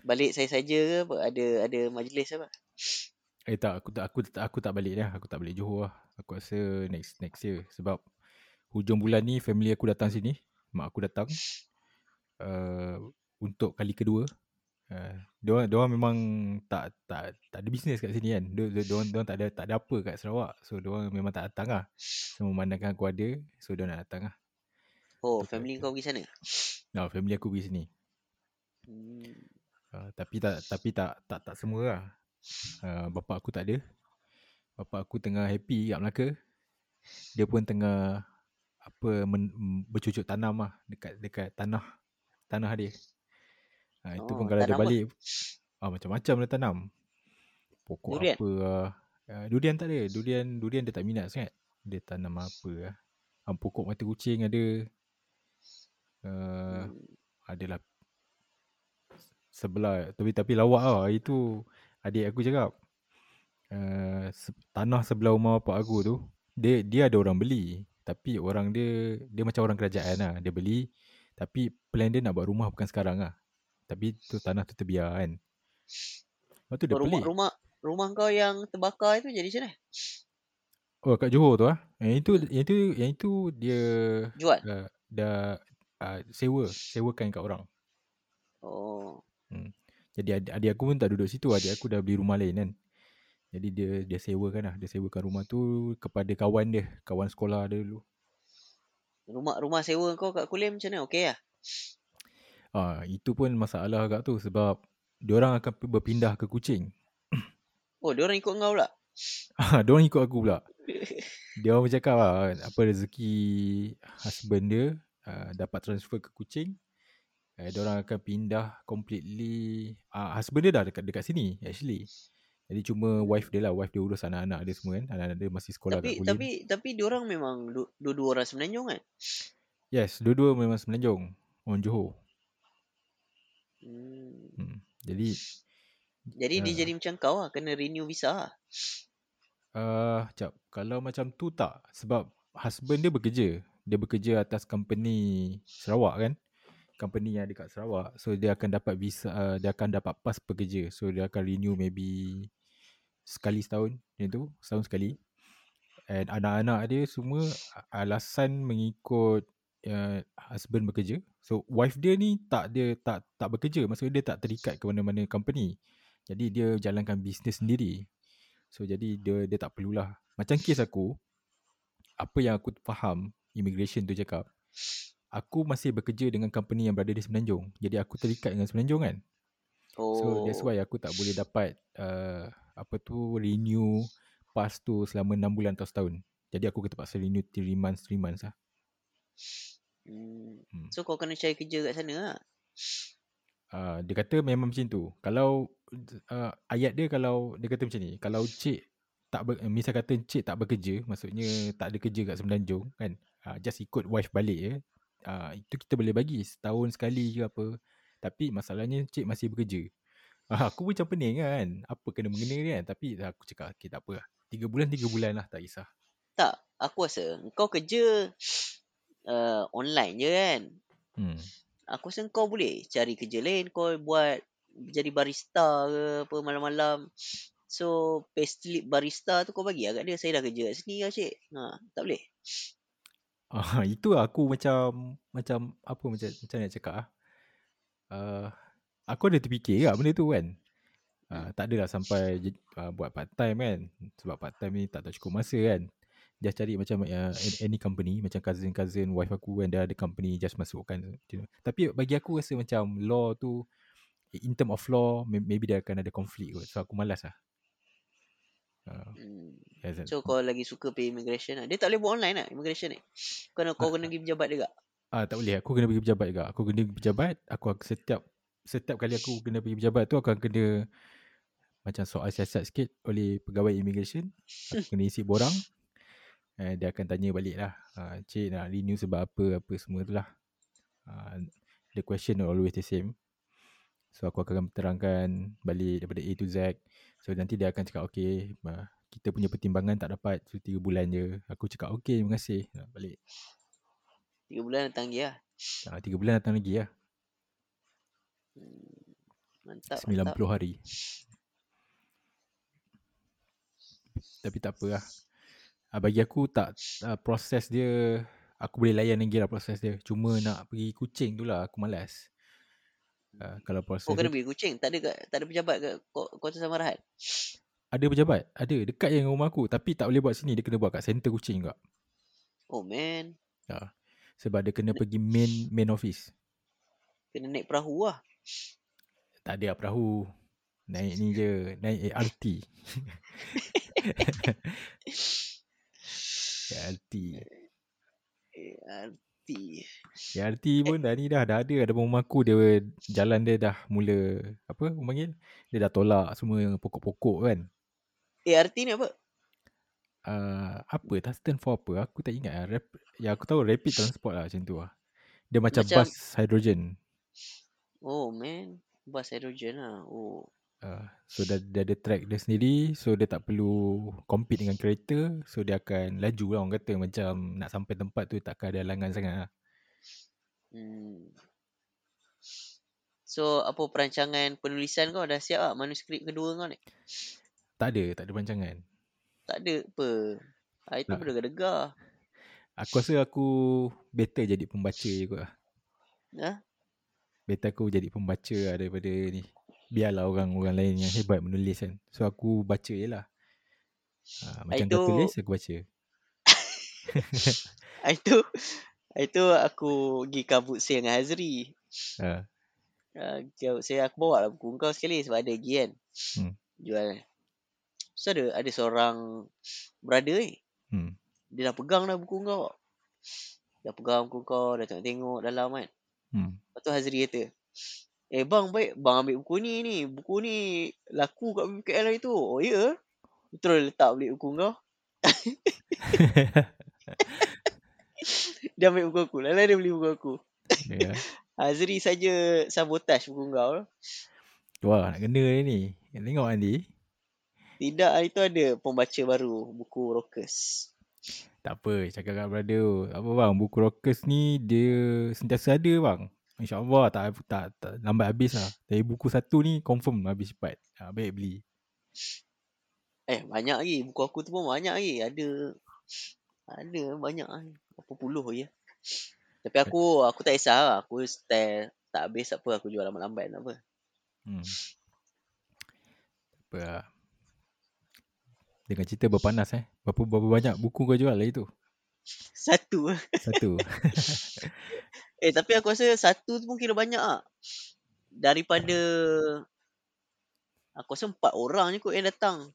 Balik saya saja ke apa? Ada ada majlis apa? Eh tak aku tak aku tak aku tak balik dah. Aku tak balik Johor lah. Aku rasa next next year sebab hujung bulan ni family aku datang sini. Mak aku datang uh, untuk kali kedua. Uh, dia dia memang tak tak tak ada bisnes kat sini kan. Dia dia dia orang tak ada tak ada apa kat Sarawak. So dia orang memang tak datang lah. So memandangkan aku ada, so dia nak datang lah. Oh, Betul, family betul. kau pergi sana? Nah, family aku pergi sini. Hmm. Uh, tapi tak tapi tak tak tak semua lah. Uh, bapak aku tak ada. Bapak aku tengah happy kat Melaka. Dia pun tengah apa men, bercucuk tanam lah dekat dekat tanah tanah dia. Uh, itu pun Oh, kalau dia balik ah macam-macam dia tanam. Pokok Durian? apa lah. Uh, durian tak ada. Durian durian dia tak minat sangat. Dia tanam apa lah. Uh, pokok mata kucing ada. Uh, Hmm. adalah sebelah. Tapi tapi lawak lah. Itu adik aku cakap. Uh, se- tanah sebelah rumah bapak aku tu dia dia ada orang beli. Tapi orang dia dia macam orang kerajaan lah. Dia beli. Tapi plan dia nak buat rumah bukan sekarang lah. Tapi tu tanah tu terbiar kan. Lepas tu dia Oh, rumah pelik rumah rumah kau yang terbakar itu jadi macam mana? oh kat Johor tu lah yang itu yang itu yang itu dia Jual. uh, dah uh, sewa sewakan kat orang Oh. Jadi adik, adik aku pun tak duduk situ. Adik aku dah beli rumah lain kan. Jadi dia dia sewakan lah. Dia sewakan rumah tu kepada kawan dia. Kawan sekolah dia dulu. Rumah rumah sewa kau kat Kulim macam mana? Okey lah. Ah, itu pun masalah agak tu sebab diorang akan pi- berpindah ke Kuching. Oh, dia orang ikut kau pula. Ah, diorang ikut aku pula. Dia orang bercakap lah apa rezeki husband dia uh, dapat transfer ke Kuching. Uh, diorang akan pindah completely. Uh, husband dia dah dekat dekat sini actually. Jadi cuma wife dia lah. Wife dia urus anak-anak dia semua kan. Anak-anak dia masih sekolah kat Tapi Kulim. tapi tapi dia orang memang du- dua-dua orang Semenanjung kan? Yes, dua-dua memang semenanjung. Orang Johor. Hmm. Hmm. Jadi Jadi dia Ah. jadi macam kau lah, kena renew visa lah. uh, jap, kalau macam tu tak sebab husband dia bekerja. Dia bekerja atas company Sarawak kan. Company yang dekat Sarawak. So dia akan dapat visa uh, dia akan dapat pas bekerja. So dia akan renew maybe sekali setahun macam tu, setahun sekali. And anak-anak dia semua alasan mengikut uh, husband bekerja. So wife dia ni tak dia tak tak bekerja, maksudnya dia tak terikat ke mana-mana company. Jadi dia jalankan bisnes sendiri. So jadi dia dia tak perlulah. Macam kes aku apa yang aku faham immigration tu cakap aku masih bekerja dengan company yang berada di Semenanjung. Jadi aku terikat dengan Semenanjung kan. Oh. So that's why aku tak boleh dapat uh, apa tu renew pass tu selama 6 bulan atau setahun. Jadi aku terpaksa renew 3 months 3 months lah. Hmm. Hmm. So kau kena cari kerja kat sana lah. Uh, dia kata memang macam tu. Kalau uh, ayat dia kalau dia kata macam ni, kalau cik tak ber, misal kata cik tak bekerja, maksudnya tak ada kerja kat Semenanjung kan. Uh, just ikut wife balik je. Uh, itu kita boleh bagi setahun sekali ke apa. Tapi masalahnya cik masih bekerja. Uh, aku pun macam pening kan. Apa kena mengena ni kan. Tapi aku cakap okay, tak apa lah. 3 bulan 3 bulan lah tak kisah. Tak, aku rasa kau kerja uh, online je kan. Hmm. Aku rasa kau boleh cari kerja lain. Kau buat jadi barista ke apa malam-malam. So, payslip barista tu kau bagi lah kat dia. Saya dah kerja kat sini lah cik. Ha, tak boleh? Ah, itu aku macam macam apa macam macam nak cakap ah. Uh, aku ada terfikir juga benda tu kan. Uh, tak adalah sampai uh, buat part time kan. Sebab part time ni tak tak cukup masa kan. Just cari macam uh, any company macam cousin-cousin wife aku kan dia ada company just masukkan. Tapi bagi aku rasa macam law tu in term of law maybe dia akan ada konflik kot. So aku malas lah. Uh, hmm. So kau lagi suka pay immigration lah. Dia tak boleh buat online lah immigration ni. Kau, kau uh, kena pergi pejabat juga. Ah tak boleh. Aku kena pergi pejabat juga. Aku kena pergi pejabat. Aku setiap setiap kali aku kena pergi pejabat tu aku akan kena macam soal siasat sikit oleh pegawai immigration. Aku kena isi borang. Eh, dia akan tanya balik lah. Uh, cik nak renew sebab apa, apa semua tu lah. Uh, the question always the same. So aku akan terangkan balik daripada A to Z. So nanti dia akan cakap okay kita punya pertimbangan tak dapat so 3 bulan je. Aku cakap okay terima kasih balik. 3 bulan datang lagi lah. Ha, 3 bulan datang lagi lah. Hmm, mantap. 90 mantap. hari. Tapi tak apa lah. Bagi aku tak uh, proses dia aku boleh layan lagi lah proses dia. Cuma nak pergi kucing tu lah aku malas. Uh, kalau proses Oh kena pergi kucing Tak ada tak ada pejabat kat Kota Samarahat Ada pejabat? Ada. Dekat je dengan rumah aku. Tapi tak boleh buat sini. Dia kena buat kat center kucing juga. Oh man. Uh, Sebab dia kena pergi main main office. Kena naik perahu lah. Tak ada lah perahu. Naik ni je. Naik ART ART ART Ya RT pun dah ni dah. Dah ada. Ada rumah aku. Dia jalan dia dah mula apa orang panggil? Dia dah tolak semua pokok-pokok kan. ART ni apa? Uh, apa tak stand for apa aku tak ingat lah. Rap, ya aku tahu rapid transport lah macam tu lah. Dia macam, macam bus hydrogen. Oh man, bus hydrogen lah. Oh. Uh, so dia, dia ada track dia sendiri So dia tak perlu compete dengan kereta So dia akan laju lah orang kata Macam nak sampai tempat tu takkan ada halangan sangat lah hmm. So apa perancangan penulisan kau dah siap lah manuskrip kedua kau ni? Tak ada, tak ada perancangan Tak ada apa ha, Itu pun degar-degar Aku rasa aku better jadi pembaca je kot lah ha? Better aku jadi pembaca lah daripada ni biarlah orang-orang lain yang hebat menulis kan. So aku baca je lah. Ha, macam kau tulis, aku baca. itu itu aku pergi kabut saya dengan Hazri. Ha. Uh, saya aku bawa lah buku kau sekali sebab ada lagi kan. Hmm. Jual. So ada, ada seorang brother ni. Hmm. Dia dah pegang dah buku kau. Dah pegang buku kau, dah tengok-tengok dalam kan. Hmm. Lepas tu Hazri kata, Eh bang baik bang ambil buku ni ni. Buku ni laku kat BKL hari tu. Oh ya. Yeah? Terus letak beli buku kau. dia ambil buku aku. Lalu dia beli buku aku. Yeah. Azri saja sabotaj buku kau. Wah nak kena ni. Tengok Andi. Tidak itu ada pembaca baru. Buku Rockers. Tak apa. Cakap kat brother. Apa bang. Buku Rockers ni dia sentiasa ada bang. InsyaAllah tak, tak, tak lambat habis lah. Dari buku satu ni confirm habis cepat. Ha, baik beli. Eh banyak lagi. Buku aku tu pun banyak lagi. Ada ada banyak lah. Berapa puluh je. Tapi aku aku tak kisah lah. Aku style tak habis apa aku jual lambat-lambat tak apa. Hmm. Apa lah. Dengan cerita berpanas eh. Berapa, berapa banyak buku kau jual lah itu? Satu. Satu. Eh tapi aku rasa satu tu pun kira banyak ah. Daripada aku rasa empat orang je kot yang datang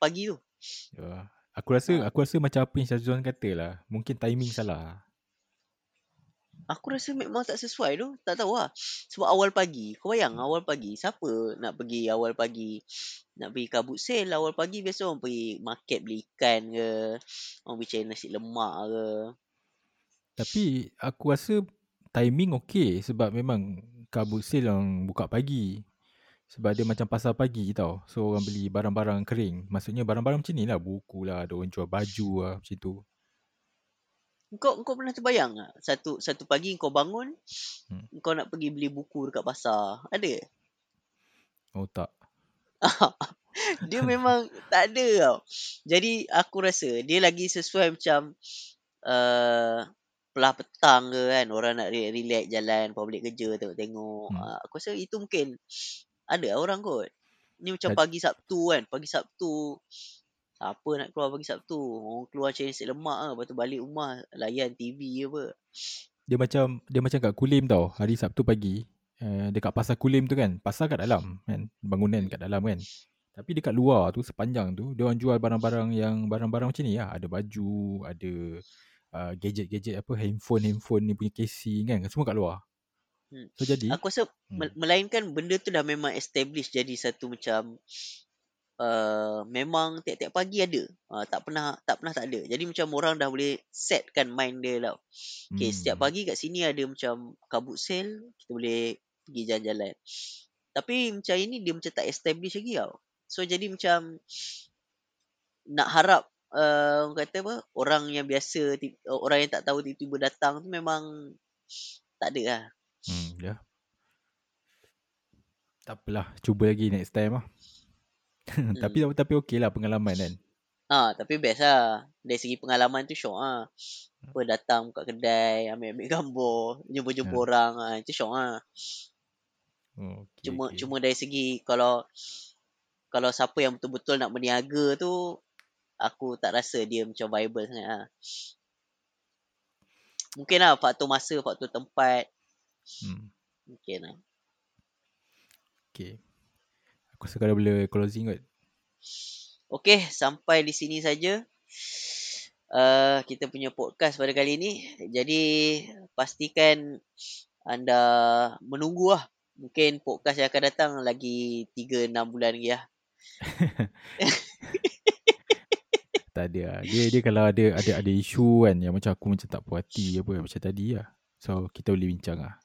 pagi tu. Ya. Aku rasa ha. aku rasa macam apa yang Syazwan kata lah. Mungkin timing salah. Aku rasa memang tak sesuai tu. Tak tahu lah. Sebab awal pagi. Kau bayang awal pagi. Siapa nak pergi awal pagi. Nak pergi kabut sale awal pagi. Biasa orang pergi market beli ikan ke. Orang pergi cari nasi lemak ke. Tapi aku rasa timing okey sebab memang kabut sale yang buka pagi. Sebab dia macam pasar pagi tau. So orang beli barang-barang kering. Maksudnya barang-barang macam ni lah. Buku lah. Ada orang jual baju lah macam tu. Kau kau pernah terbayang tak? Satu satu pagi kau bangun, Hmm. kau nak pergi beli buku dekat pasar. Ada? Oh tak. dia memang tak ada tau. Jadi aku rasa dia lagi sesuai macam uh, pelah petang ke kan. Orang nak re- relax jalan, balik kerja tengok-tengok. Hmm. Uh, aku rasa itu mungkin ada lah orang kot. Ni macam pagi Sabtu kan. Pagi Sabtu Siapa nak keluar pagi Sabtu? Orang keluar cari nasi lemak lah. Lepas tu balik rumah layan TV apa. Dia macam dia macam kat Kulim tau. Hari Sabtu pagi uh, dekat pasar Kulim tu kan. Pasar kat dalam kan. Bangunan kat dalam kan. Tapi dekat luar tu sepanjang tu dia orang jual barang-barang yang barang-barang macam ni lah. Ada baju, ada uh, gadget-gadget apa handphone-handphone ni punya casing kan. Semua kat luar. Hmm. So jadi Aku rasa hmm. melainkan benda tu dah memang establish jadi satu macam uh, memang tiap-tiap pagi ada. Uh, tak pernah tak pernah tak ada. Jadi macam orang dah boleh setkan mind dia tau. Okay, hmm. setiap pagi kat sini ada macam kabut sale, kita boleh pergi jalan-jalan. Tapi macam ini dia macam tak establish lagi tau. So jadi macam nak harap uh, orang kata apa orang yang biasa ti- orang yang tak tahu tiba-tiba datang tu memang tak ada lah. Hmm, ya. Tak apalah, cuba lagi next time lah. Hmm. tapi tapi okey lah pengalaman kan. Ah, tapi best lah. Dari segi pengalaman tu syok lah. Apa datang buka kedai, ambil-ambil gambar, jumpa-jumpa Ya. orang ah, itu syok lah. Oh, okay, Cuma okay. cuma dari segi kalau kalau siapa yang betul-betul nak berniaga tu aku tak rasa dia macam viable sangat lah. Mungkin lah faktor masa, faktor tempat. Hmm, Mungkin lah. okay. Aku rasa kau dah boleh closing kot. Okey, sampai di sini saja. Uh, kita punya podcast pada kali ini. Jadi pastikan anda menunggu lah. Mungkin podcast yang akan datang lagi 3-6 bulan lagi lah. Tak ada lah. Dia, dia kalau ada ada ada isu kan yang macam aku macam tak puas hati apa macam tadi lah. So kita boleh bincang lah.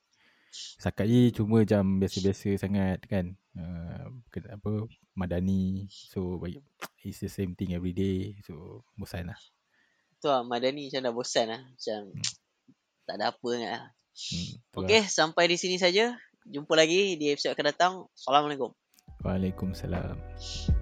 Setakat ni cuma macam biasa-biasa sangat kan. Uh, apa madani. So it's the same thing every day. So bosan lah. Tu lah, Madani macam dah bosan lah. Macam Hmm. tak ada apa sangat lah. Hmm, tu lah. Sampai di sini saja. Jumpa lagi di episod akan datang. Assalamualaikum. Waalaikumsalam.